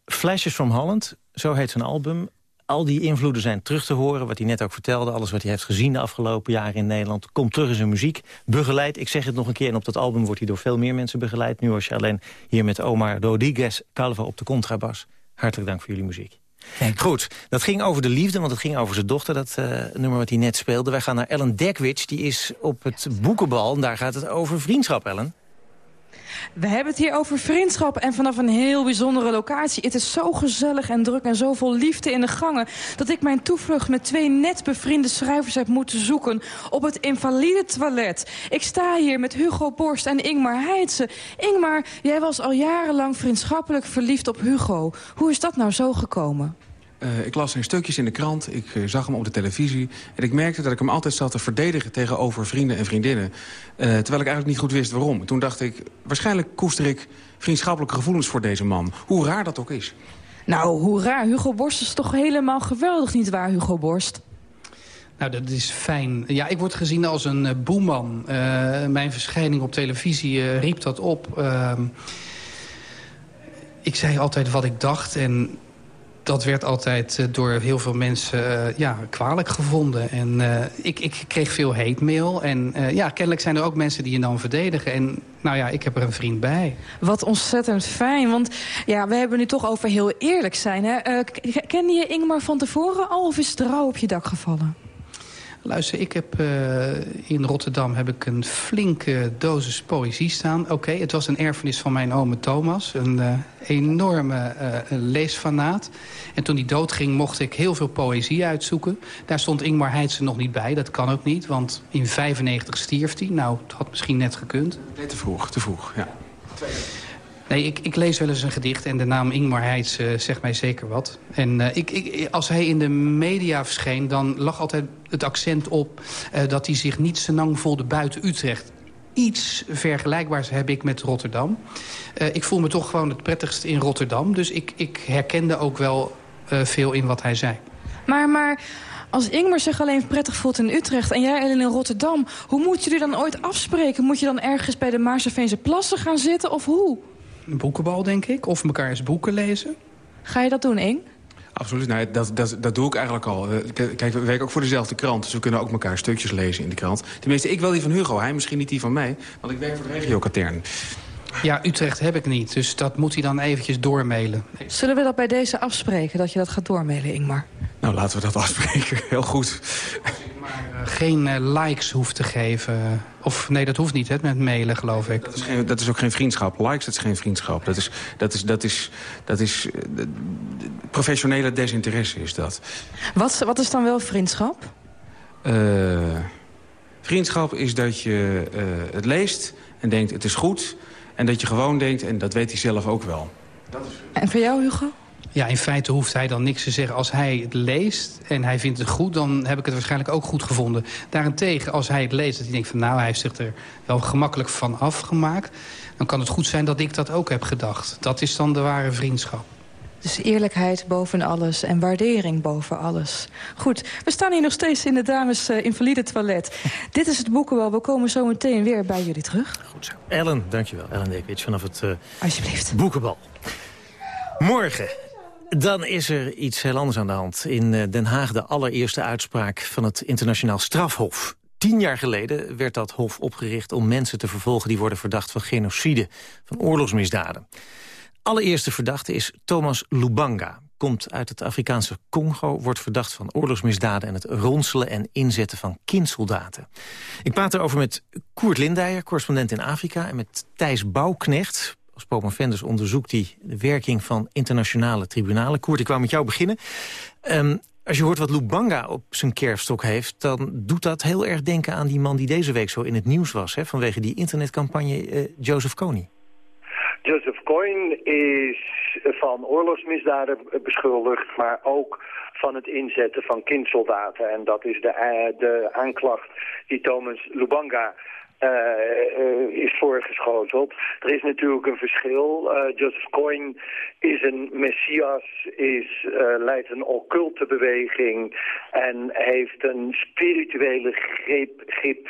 Flashes from Holland, zo heet zijn album. Al die invloeden zijn terug te horen, wat hij net ook vertelde. Alles wat hij heeft gezien de afgelopen jaren in Nederland. Komt terug in zijn muziek. Begeleid, ik zeg het nog een keer. En op dat album wordt hij door veel meer mensen begeleid. Nu was je alleen hier met Omar Rodriguez Calvo op de contrabas. Hartelijk dank voor jullie muziek. Goed, dat ging over de liefde, want het ging over zijn dochter, dat uh, nummer wat hij net speelde. Wij gaan naar Ellen Dekwits, die is op het boekenbal en daar gaat het over vriendschap, Ellen. We hebben het hier over vriendschap en vanaf een heel bijzondere locatie. Het is zo gezellig en druk en zo vol liefde in de gangen... dat ik mijn toevlucht met twee net bevriende schrijvers heb moeten zoeken... op het invalide toilet. Ik sta hier met Hugo Borst en Ingmar Heidse. Ingmar, jij was al jarenlang vriendschappelijk verliefd op Hugo. Hoe is dat nou zo gekomen? Uh, ik las zijn stukjes in de krant, ik uh, zag hem op de televisie... en ik merkte dat ik hem altijd zat te verdedigen tegenover vrienden en vriendinnen. Uh, terwijl ik eigenlijk niet goed wist waarom. Toen dacht ik, waarschijnlijk koester ik vriendschappelijke gevoelens voor deze man. Hoe raar dat ook is. Nou, hoe raar. Hugo Borst is toch helemaal geweldig, niet waar, Hugo Borst? Nou, dat is fijn. Ja, ik word gezien als een uh, boeman. Uh, mijn verschijning op televisie uh, riep dat op. Ehm, ik zei altijd wat ik dacht en dat werd altijd uh, door heel veel mensen uh, ja, kwalijk gevonden. En uh, ik, ik kreeg veel hate mail. En ja, kennelijk zijn er ook mensen die je dan verdedigen. En nou ja, ik heb er een vriend bij. Wat ontzettend fijn. Want ja, we hebben nu toch over heel eerlijk zijn. Hè? kende je Ingmar van tevoren al of is het rouw op je dak gevallen? Luister, ik heb uh, in Rotterdam heb ik een flinke dosis poëzie staan. Oké, het was een erfenis van mijn oom Thomas. Een uh, enorme uh, leesfanaat. En toen hij doodging mocht ik heel veel poëzie uitzoeken. Daar stond Ingmar Heidse nog niet bij. Dat kan ook niet, want in 95 stierf hij. Nou, het had misschien net gekund. Nee, te vroeg, te vroeg, ja. Nee, ik, ik, lees wel eens een gedicht en de naam Ingmar Heitz uh, zegt mij zeker wat. En uh, ik, ik, als hij in de media verscheen, dan lag altijd het accent op... Uh, dat hij zich niet senang voelde buiten Utrecht. Iets vergelijkbaars heb ik met Rotterdam. ik voel me toch gewoon het prettigst in Rotterdam. Dus ik, ik herkende ook wel veel in wat hij zei. Maar, maar als Ingmar zich alleen prettig voelt in Utrecht en jij alleen in Rotterdam... hoe moeten jullie dan ooit afspreken? Moet je dan ergens bij de Maarseveense plassen gaan zitten of hoe? Een boekenbal, denk ik. Of elkaar eens boeken lezen. Ga je dat doen, Ing? Absoluut. Nee, dat, dat, dat doe ik eigenlijk al. Kijk, we werken ook voor dezelfde krant. Dus we kunnen ook elkaar stukjes lezen in de krant. Tenminste, ik wel die van Hugo. Hij misschien niet die van mij. Want ik werk voor de regio-katern. Ja, Utrecht heb ik niet. Dus dat moet hij dan eventjes doormailen. Zullen we dat bij deze afspreken, dat je dat gaat doormailen, Ingmar? Nou, laten we dat afspreken. Heel goed. Maar uh, geen uh, likes hoeft te geven. Of nee, dat hoeft niet, hè, met mailen, geloof ik. Dat is, geen, dat is ook geen vriendschap. Likes, dat is geen vriendschap. Dat is, dat is, dat is, dat is uh, professionele desinteresse is dat. Wat, wat is dan wel vriendschap? vriendschap is dat je het leest en denkt het is goed... En dat je gewoon denkt, en dat weet hij zelf ook wel. Dat is... En voor jou, Hugo? Ja, in feite hoeft hij dan niks te zeggen. Als hij het leest en hij vindt het goed, dan heb ik het waarschijnlijk ook goed gevonden. Daarentegen, als hij het leest, dat hij denkt van... nou, hij heeft zich er wel gemakkelijk van afgemaakt... dan kan het goed zijn dat ik dat ook heb gedacht. Dat is dan de ware vriendschap. Dus eerlijkheid boven alles en waardering boven alles. Goed, we staan hier nog steeds in de dames uh, invalide toilet. Dit is het boekenbal. We komen zo meteen weer bij jullie terug. Goed zo. Ellen, dankjewel. Ellen Dekwits vanaf het uh, Alsjeblieft. boekenbal. Morgen dan is er iets heel anders aan de hand. In eh, Den Haag de allereerste uitspraak van het internationaal strafhof. Tien jaar geleden werd dat hof opgericht om mensen te vervolgen... die worden verdacht van genocide, van oorlogsmisdaden. Allereerste verdachte is Thomas Lubanga. Komt uit het Afrikaanse Congo, wordt verdacht van oorlogsmisdaden... en het ronselen en inzetten van kindsoldaten. Ik praat erover met Koert Lindijer, correspondent in Afrika... en met Thijs Bouwknecht, als promovendus onderzoekt hij de werking van internationale tribunalen. Koert, ik kwam met jou beginnen. Um, als je hoort wat Lubanga op zijn kerfstok heeft... dan doet dat heel erg denken aan die man die deze week zo in het nieuws was... Hè, vanwege die internetcampagne uh, Joseph Kony. Kony is van oorlogsmisdaden beschuldigd... maar ook van het inzetten van kindsoldaten. En dat is de, uh, de aanklacht die Thomas Lubanga uh, is voorgeschoteld. Er is natuurlijk een verschil. Joseph Coyne is een messias, is, leidt een occulte beweging en heeft een spirituele grip, grip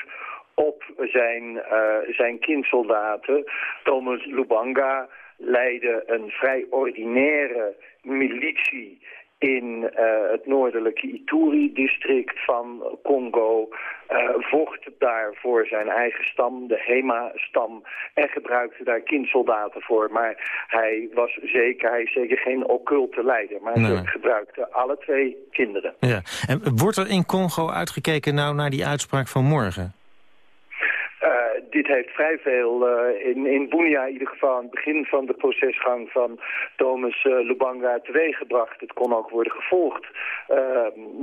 op zijn, zijn kindsoldaten. Thomas Lubanga leidde een vrij ordinaire militie in uh, het noordelijke Ituri-district van Congo, uh, vocht daar voor zijn eigen stam, de Hema-stam, en gebruikte daar kindsoldaten voor. Maar hij was zeker, hij is zeker geen occulte leider, maar nee. ze gebruikte alle twee kinderen. Ja. En wordt er in Congo uitgekeken nou naar die uitspraak van morgen? Uh, dit heeft vrij veel uh, in, in Bunia in ieder geval aan het begin van de procesgang van Thomas uh, Lubanga teweeggebracht. Het kon ook worden gevolgd.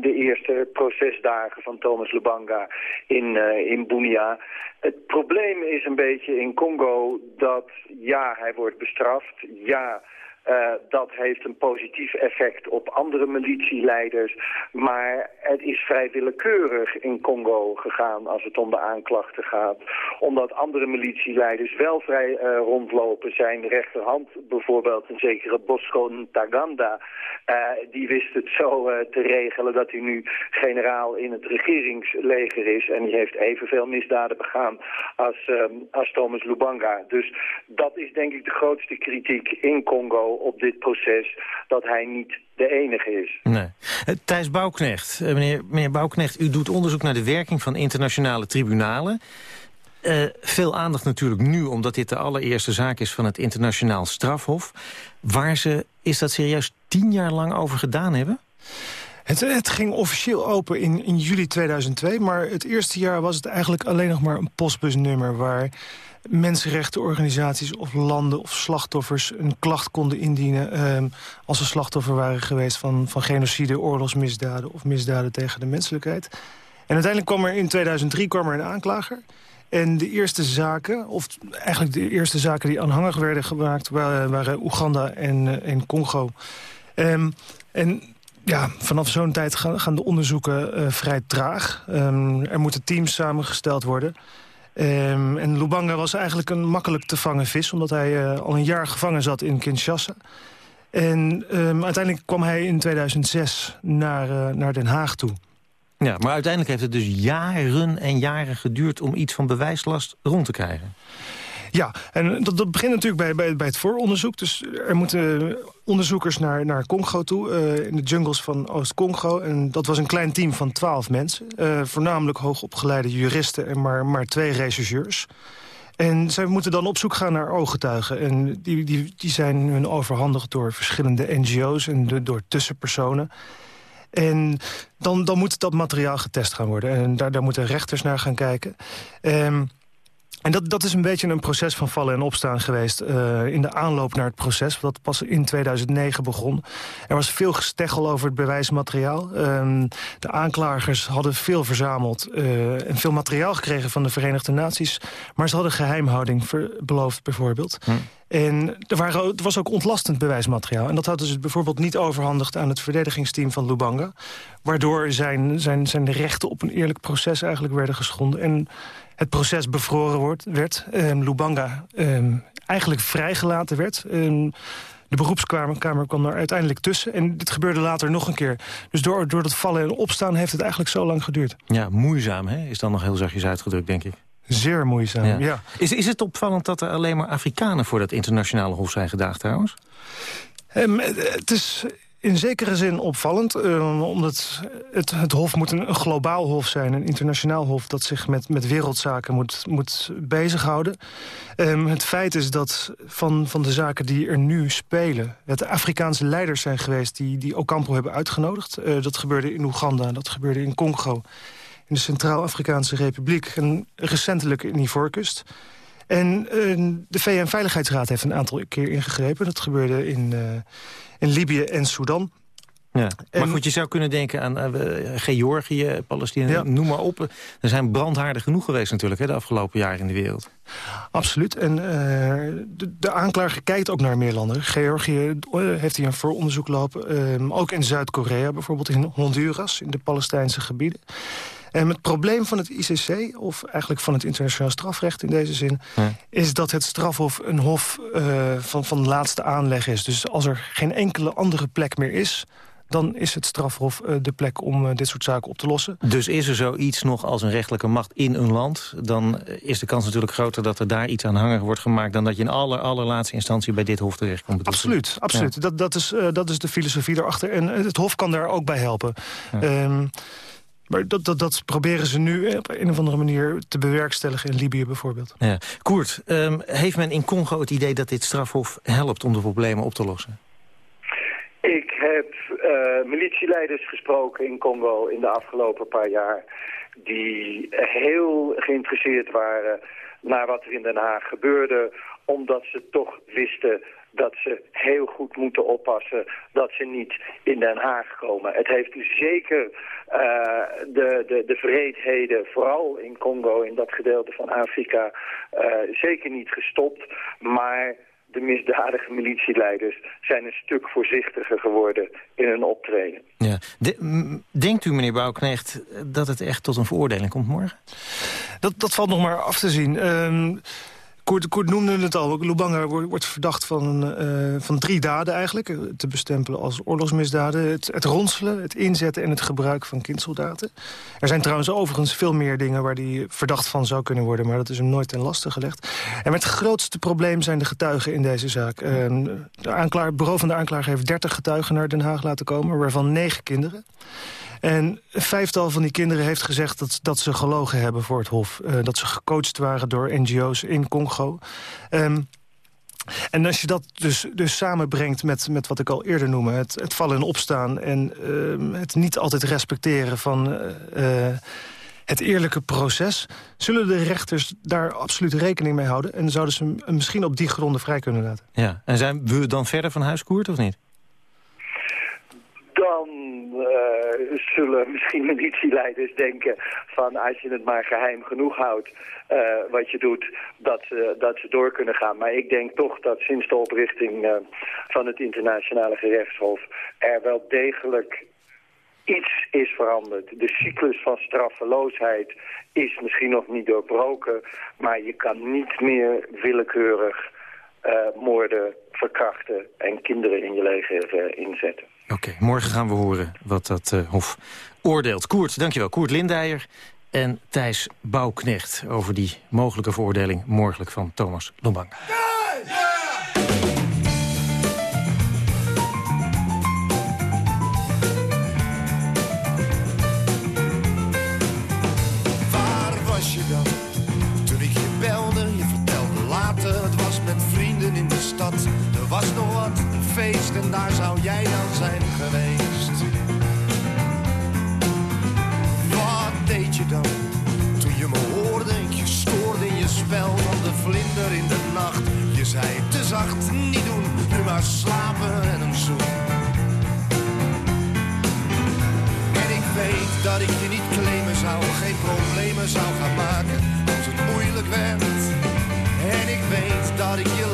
de eerste procesdagen van Thomas Lubanga in, in Bunia. Het probleem is een beetje in Congo dat ja, hij wordt bestraft. Ja, uh, dat heeft een positief effect op andere militieleiders. Maar het is vrij willekeurig in Congo gegaan als het om de aanklachten gaat. Omdat andere militieleiders wel vrij uh, rondlopen. Zijn rechterhand bijvoorbeeld, een zekere Bosco Ntaganda... Uh, die wist het zo te regelen dat hij nu generaal in het regeringsleger is. En die heeft evenveel misdaden begaan als, als Thomas Lubanga. Dus dat is denk ik de grootste kritiek in Congo op dit proces dat hij niet de enige is. Nee. Uh, Thijs Bouwknecht, uh, meneer, meneer Bouwknecht, u doet onderzoek naar de werking van internationale tribunalen. Uh, veel aandacht natuurlijk nu, omdat dit de allereerste zaak is van het internationaal strafhof. Waar ze, is dat serieus tien jaar lang over gedaan hebben? Het, het, ging officieel open in, in juli 2002, maar het eerste jaar was het eigenlijk alleen nog maar een postbusnummer... waar mensenrechtenorganisaties of landen of slachtoffers een klacht konden indienen... Eh, als ze slachtoffer waren geweest van, van genocide, oorlogsmisdaden... of misdaden tegen de menselijkheid. En uiteindelijk kwam er in 2003 kwam er een aanklager... En de eerste zaken, of eigenlijk de eerste zaken die aanhangig werden gemaakt... waren, waren Oeganda en, uh, en Congo. Um, en ja, vanaf zo'n tijd gaan, de onderzoeken uh, vrij traag. Um, er moeten teams samengesteld worden. Um, en Lubanga was eigenlijk een makkelijk te vangen vis... omdat hij uh, al een jaar gevangen zat in Kinshasa. En um, uiteindelijk kwam hij in 2006 naar, uh, naar Den Haag toe. Ja, maar uiteindelijk heeft het dus jaren en jaren geduurd... om iets van bewijslast rond te krijgen. Ja, en dat, dat begint natuurlijk bij, bij, bij, het vooronderzoek. Dus er moeten onderzoekers naar, naar Congo toe, uh, in de jungles van Oost-Congo. En dat was een klein team van twaalf mensen. Uh, voornamelijk hoogopgeleide juristen en maar, maar twee rechercheurs. En zij moeten dan op zoek gaan naar ooggetuigen. En die, die, die zijn hun overhandigd door verschillende NGO's en door tussenpersonen. En dan, dan moet dat materiaal getest gaan worden. En daar, daar moeten rechters naar gaan kijken. Um, en dat, dat is een beetje een proces van vallen en opstaan geweest... Uh, in de aanloop naar het proces, dat pas in 2009 begon. Er was veel gesteggel over het bewijsmateriaal. Um, de aanklagers hadden veel verzameld uh, en veel materiaal gekregen van de Verenigde Naties. Maar ze hadden geheimhouding beloofd bijvoorbeeld. Hm. En er, waren, er, was ook ontlastend bewijsmateriaal. En dat hadden ze bijvoorbeeld niet overhandigd aan het verdedigingsteam van Lubanga. Waardoor zijn, zijn, zijn rechten op een eerlijk proces eigenlijk werden geschonden. En het proces bevroren wordt, werd. Um, Lubanga um, eigenlijk vrijgelaten werd. Um, De beroepskamer kamer kwam er uiteindelijk tussen. En dit gebeurde later nog een keer. Dus door, door dat vallen en opstaan heeft het eigenlijk zo lang geduurd. Ja, moeizaam hè? is dan nog heel zachtjes uitgedrukt, denk ik. Zeer moeizaam, ja. Is, is het opvallend dat er alleen maar Afrikanen voor dat internationale hof zijn gedaagd trouwens? Um, het is in zekere zin opvallend. Uh, omdat het, het hof moet een, globaal hof zijn. Een internationaal hof dat zich met, met wereldzaken moet, moet bezighouden. Um, het feit is dat van, van de zaken die er nu spelen... het Afrikaanse leiders zijn geweest die, die Ocampo hebben uitgenodigd. Uh, dat gebeurde in Oeganda, dat gebeurde in Congo... in de Centraal-Afrikaanse Republiek en recentelijk in Ivoorkust... En uh, de VN-veiligheidsraad heeft een aantal keer ingegrepen. Dat gebeurde in, uh, in Libië en Sudan. Ja. Maar goed, je zou kunnen denken aan uh, Georgië, Palestina, ja. noem maar op. Er zijn brandhaarden genoeg geweest natuurlijk hè, de afgelopen jaren in de wereld. Absoluut. En de, de, aanklager kijkt ook naar meer landen. Georgië heeft hier een vooronderzoek lopen. ook in Zuid-Korea, bijvoorbeeld in Honduras, in de Palestijnse gebieden. En het probleem van het ICC, of eigenlijk van het internationaal strafrecht in deze zin... Ja. is dat het strafhof een hof uh, van, van laatste aanleg is. Dus als er geen enkele andere plek meer is dan is het strafhof uh, de plek om uh, dit soort zaken op te lossen. Dus is er zoiets nog als een rechtelijke macht in een land... dan is de kans natuurlijk groter dat er daar iets aanhanger wordt gemaakt... dan dat je in aller, allerlaatste instantie bij dit hof terechtkomt. Absoluut, absoluut. Ja. Dat, dat, is, uh, dat is de filosofie erachter. En het hof kan daar ook bij helpen. Ja. Um, maar dat, dat, dat proberen ze nu op een of andere manier te bewerkstelligen in Libië bijvoorbeeld. Ja. Koert, um, heeft men in Congo het idee dat dit strafhof helpt om de problemen op te lossen? Ik heb uh, militieleiders gesproken in Congo in de afgelopen paar jaar... die heel geïnteresseerd waren naar wat er in Den Haag gebeurde... omdat ze toch wisten dat ze heel goed moeten oppassen dat ze niet in Den Haag komen. Het heeft zeker uh, de, de, de vreedheden, vooral in Congo, in dat gedeelte van Afrika, uh, zeker niet gestopt. Maar de misdadige militieleiders zijn een stuk voorzichtiger geworden in hun optreden. Ja. De, denkt u, meneer Bouwknecht, dat het echt tot een veroordeling komt morgen? Dat, dat valt nog maar af te zien. Uh, Koert, Koert noemde het al. Lubanga wordt, verdacht van, uh, van drie daden eigenlijk. Eh, te bestempelen als oorlogsmisdaden. Het, het, ronselen, het inzetten en het gebruik van kindsoldaten. Er zijn trouwens overigens veel meer dingen waar hij verdacht van zou kunnen worden. Maar dat is hem nooit ten laste gelegd. En het grootste probleem zijn de getuigen in deze zaak. Uh, de aanklager, bureau van de aanklager heeft 30 getuigen naar Den Haag laten komen. Waarvan negen kinderen. En vijftal van die kinderen heeft gezegd dat, dat ze gelogen hebben voor het Hof. Uh, dat ze gecoacht waren door NGO's in Congo. Um, en als je dat dus, dus samenbrengt met, met wat ik al eerder noemde... het, het vallen en opstaan en uh, het niet altijd respecteren van... Uh, het eerlijke proces... zullen de rechters daar absoluut rekening mee houden... en zouden ze hem misschien op die gronden vrij kunnen laten. Ja, en zijn we dan verder van huis, Koert, of niet? Dan uh, zullen misschien militieleiders denken van als je het maar geheim genoeg houdt uh, wat je doet, dat ze, dat ze door kunnen gaan. Maar ik denk toch dat sinds de oprichting van het internationale gerechtshof er wel degelijk iets is veranderd. De cyclus van straffeloosheid is misschien nog niet doorbroken, maar je kan niet meer willekeurig moorden, verkrachten en kinderen in je leger inzetten. Oké, morgen gaan we horen wat dat uh, Hof oordeelt. Koert, dankjewel. Koert Lindijer en Thijs Bouwknecht... over die mogelijke veroordeling morgelijk van Thomas Lombanga. Spel van de vlinder in de nacht. Je zei te zacht, niet doen, nu maar slapen en een zoen. En ik weet dat ik je niet claimen zou, geen problemen zou gaan maken als het moeilijk werd. En ik weet dat ik je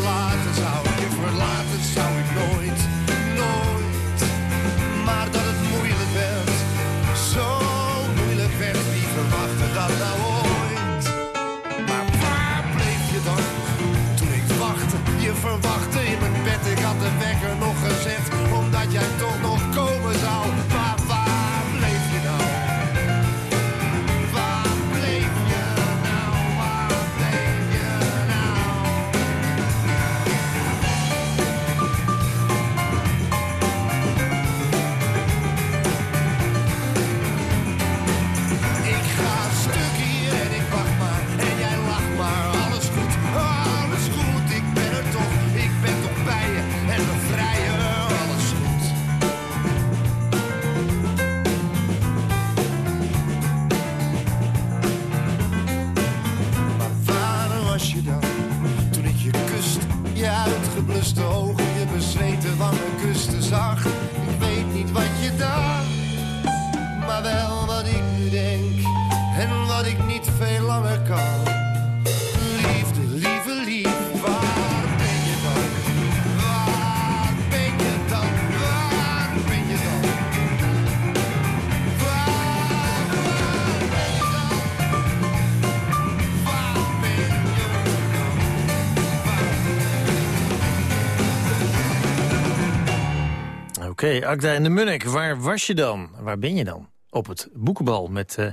Oké, Agda en de Munnik, waar was je dan? Waar ben je dan? Op het boekenbal met eh,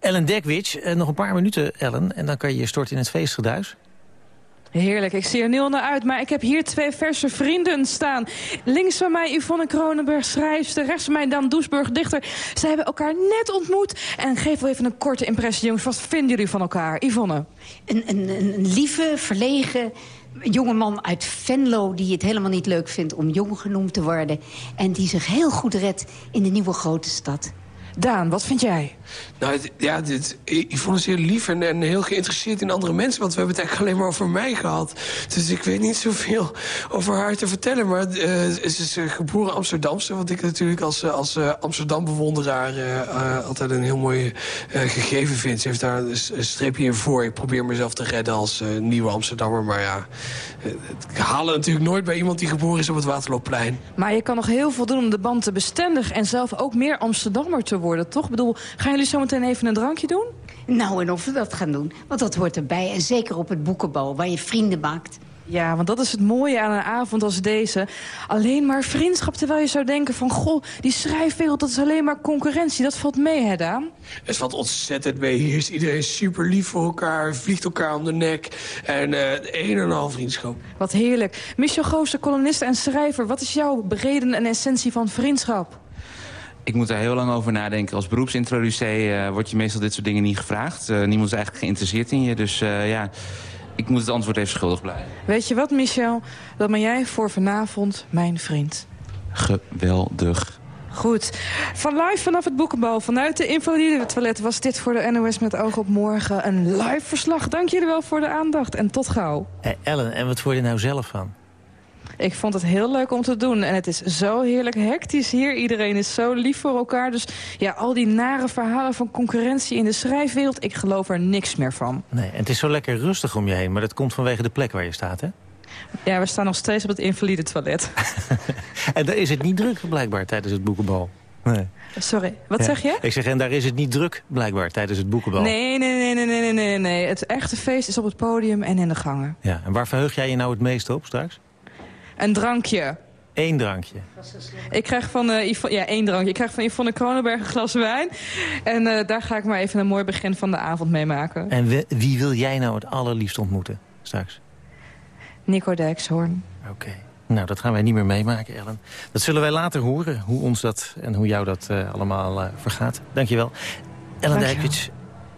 Ellen Dekwits. Eh, nog een paar minuten, Ellen, en dan kan je je storten in het feestgeduis. Heerlijk, ik zie er nul naar uit, maar ik heb hier twee verse vrienden staan. Links van mij Yvonne Kronenberg, schrijfster. Rechts van mij Dan Doesburg, dichter. Zij hebben elkaar net ontmoet. En geef wel even een korte impressie, jongens. Wat vinden jullie van elkaar? Yvonne? Een, een, een lieve, verlegen jongeman uit Venlo... die het helemaal niet leuk vindt om jong genoemd te worden... en die zich heel goed redt in de nieuwe grote stad. Daan, wat vind jij? Nou, het- ja, dit, ik vond het heel lief en, en heel geïnteresseerd in andere mensen. Want we hebben het eigenlijk alleen maar over mij gehad. Dus ik weet niet zoveel over haar te vertellen. Maar eh, ze is eh, geboren Amsterdamse. Wat ik natuurlijk als, eh, als Amsterdam-bewonderaar altijd een heel mooi gegeven vind. Ze heeft daar een, streepje in voor. Ik probeer mezelf te redden als nieuwe Amsterdammer. Maar ja, het halen natuurlijk nooit bij iemand die geboren is op het Waterloopplein. Maar je kan nog heel veel doen om de band te bestendigen... en zelf ook meer Amsterdammer te worden, toch? Ik bedoel, gaan jullie zo meteen even een drankje doen? Nou, en of we dat gaan doen, want dat hoort erbij. En zeker op het boekenbal, waar je vrienden maakt. Ja, want dat is het mooie aan een avond als deze. Alleen maar vriendschap, terwijl je zou denken van... goh, die schrijfwereld, dat is alleen maar concurrentie. Dat valt mee, hè, Daan? Het valt ontzettend mee. Hier is iedereen super lief voor elkaar, vliegt elkaar om de nek. En eh een en al vriendschap. Wat heerlijk. Michel Goossen, columnist en schrijver. Wat is jouw reden en essentie van vriendschap? Ik moet daar heel lang over nadenken. Als beroepsintroducee uh, wordt je meestal dit soort dingen niet gevraagd. Uh, niemand is eigenlijk geïnteresseerd in je. Dus uh, ja, ik moet het antwoord even schuldig blijven. Weet je wat, Michel? Dan ben jij voor vanavond mijn vriend. Geweldig. Goed. Van live vanaf het boekenbal, vanuit de invalide toilet... was dit voor de NOS met oog op morgen een live verslag. Dank jullie wel voor de aandacht en tot gauw. Hey Ellen, en wat word je nou zelf van? Ik vond het heel leuk om te doen. En het is zo heerlijk hectisch hier. Iedereen is zo lief voor elkaar. Dus ja, al die nare verhalen van concurrentie in de schrijfwereld... ik geloof er niks meer van. Nee, en het is zo lekker rustig om je heen. Maar dat komt vanwege de plek waar je staat, hè? Ja, we staan nog steeds op het invalide toilet. en daar is het niet druk, blijkbaar, tijdens het boekenbal. Nee. Sorry, wat ja. zeg je? Ik zeg, en daar is het niet druk, blijkbaar, tijdens het boekenbal. Nee, nee, nee, nee, nee, nee, nee. Het echte feest is op het podium en in de gangen. Ja, en waar verheug jij je nou het meest op straks? Een drankje. Eén drankje. Ik krijg van uh, Yvonne, ja, één drankje. Ik krijg van Yvonne Kronenberg een glas wijn. En uh, daar ga ik maar even een mooi begin van de avond mee maken. En wie wil jij nou het allerliefst ontmoeten straks? Nico Dijkshoorn. Oké. Okay. Nou, dat gaan wij niet meer meemaken, Ellen. Dat zullen wij later horen, hoe ons dat en hoe jou dat uh, allemaal vergaat. Dankjewel. Ellen Dijkwits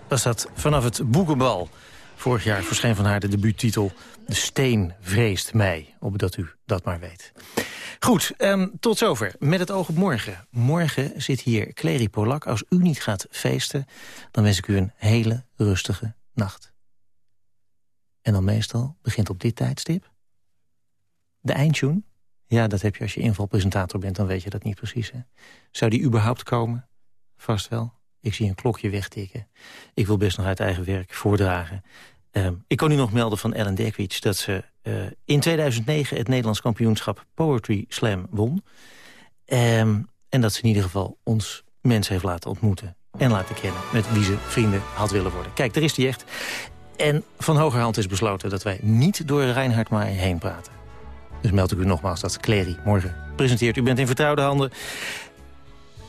was dat vanaf het Boekenbal. Vorig jaar verscheen van haar de debuuttitel De Steen vreest mij, opdat u dat maar weet. Goed, um, tot zover. Met het oog op morgen. Morgen zit hier Clary Polak. Als u niet gaat feesten, dan wens ik u een hele rustige nacht. En dan meestal begint op dit tijdstip de eindtune. Ja, dat heb je als je invalpresentator bent, dan weet je dat niet precies. Hè? Zou die überhaupt komen? Vast wel. Ik zie een klokje wegtikken. Ik wil best nog uit eigen werk voordragen. Um, ik kon u nog melden van Ellen Dekwits dat ze uh, in 2009 het Nederlands kampioenschap Poetry Slam won. Um, en dat ze in ieder geval ons mensen heeft laten ontmoeten en laten kennen met wie ze vrienden had willen worden. Kijk, daar is die echt. En van hogerhand is besloten dat wij niet door Reinhard Maai heen praten. Dus meld ik u nogmaals dat Clary morgen presenteert. U bent in vertrouwde handen.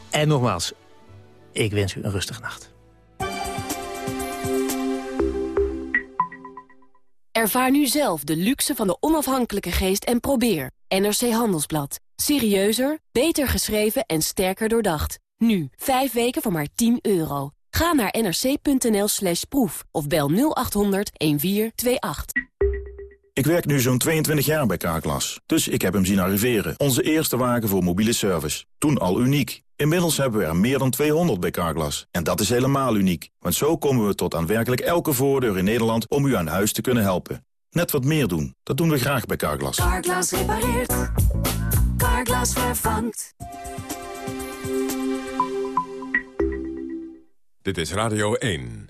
En nogmaals, ik wens u een rustige nacht. Ervaar nu zelf de luxe van de onafhankelijke geest en probeer. NRC Handelsblad. Serieuzer, beter geschreven en sterker doordacht. Nu, 5 weken voor maar 10 euro. Ga naar nrc.nl slash proef of bel 0800 1428. Ik werk nu zo'n 22 jaar bij Carglass, dus ik heb hem zien arriveren. Onze eerste wagen voor mobiele service. Toen al uniek. Inmiddels hebben we er meer dan 200 bij Carglass. En dat is helemaal uniek, want zo komen we tot aan werkelijk elke voordeur in Nederland om u aan huis te kunnen helpen. Net wat meer doen, dat doen we graag bij Carglass. Carglass repareert. Carglass vervangt. Dit is Radio 1.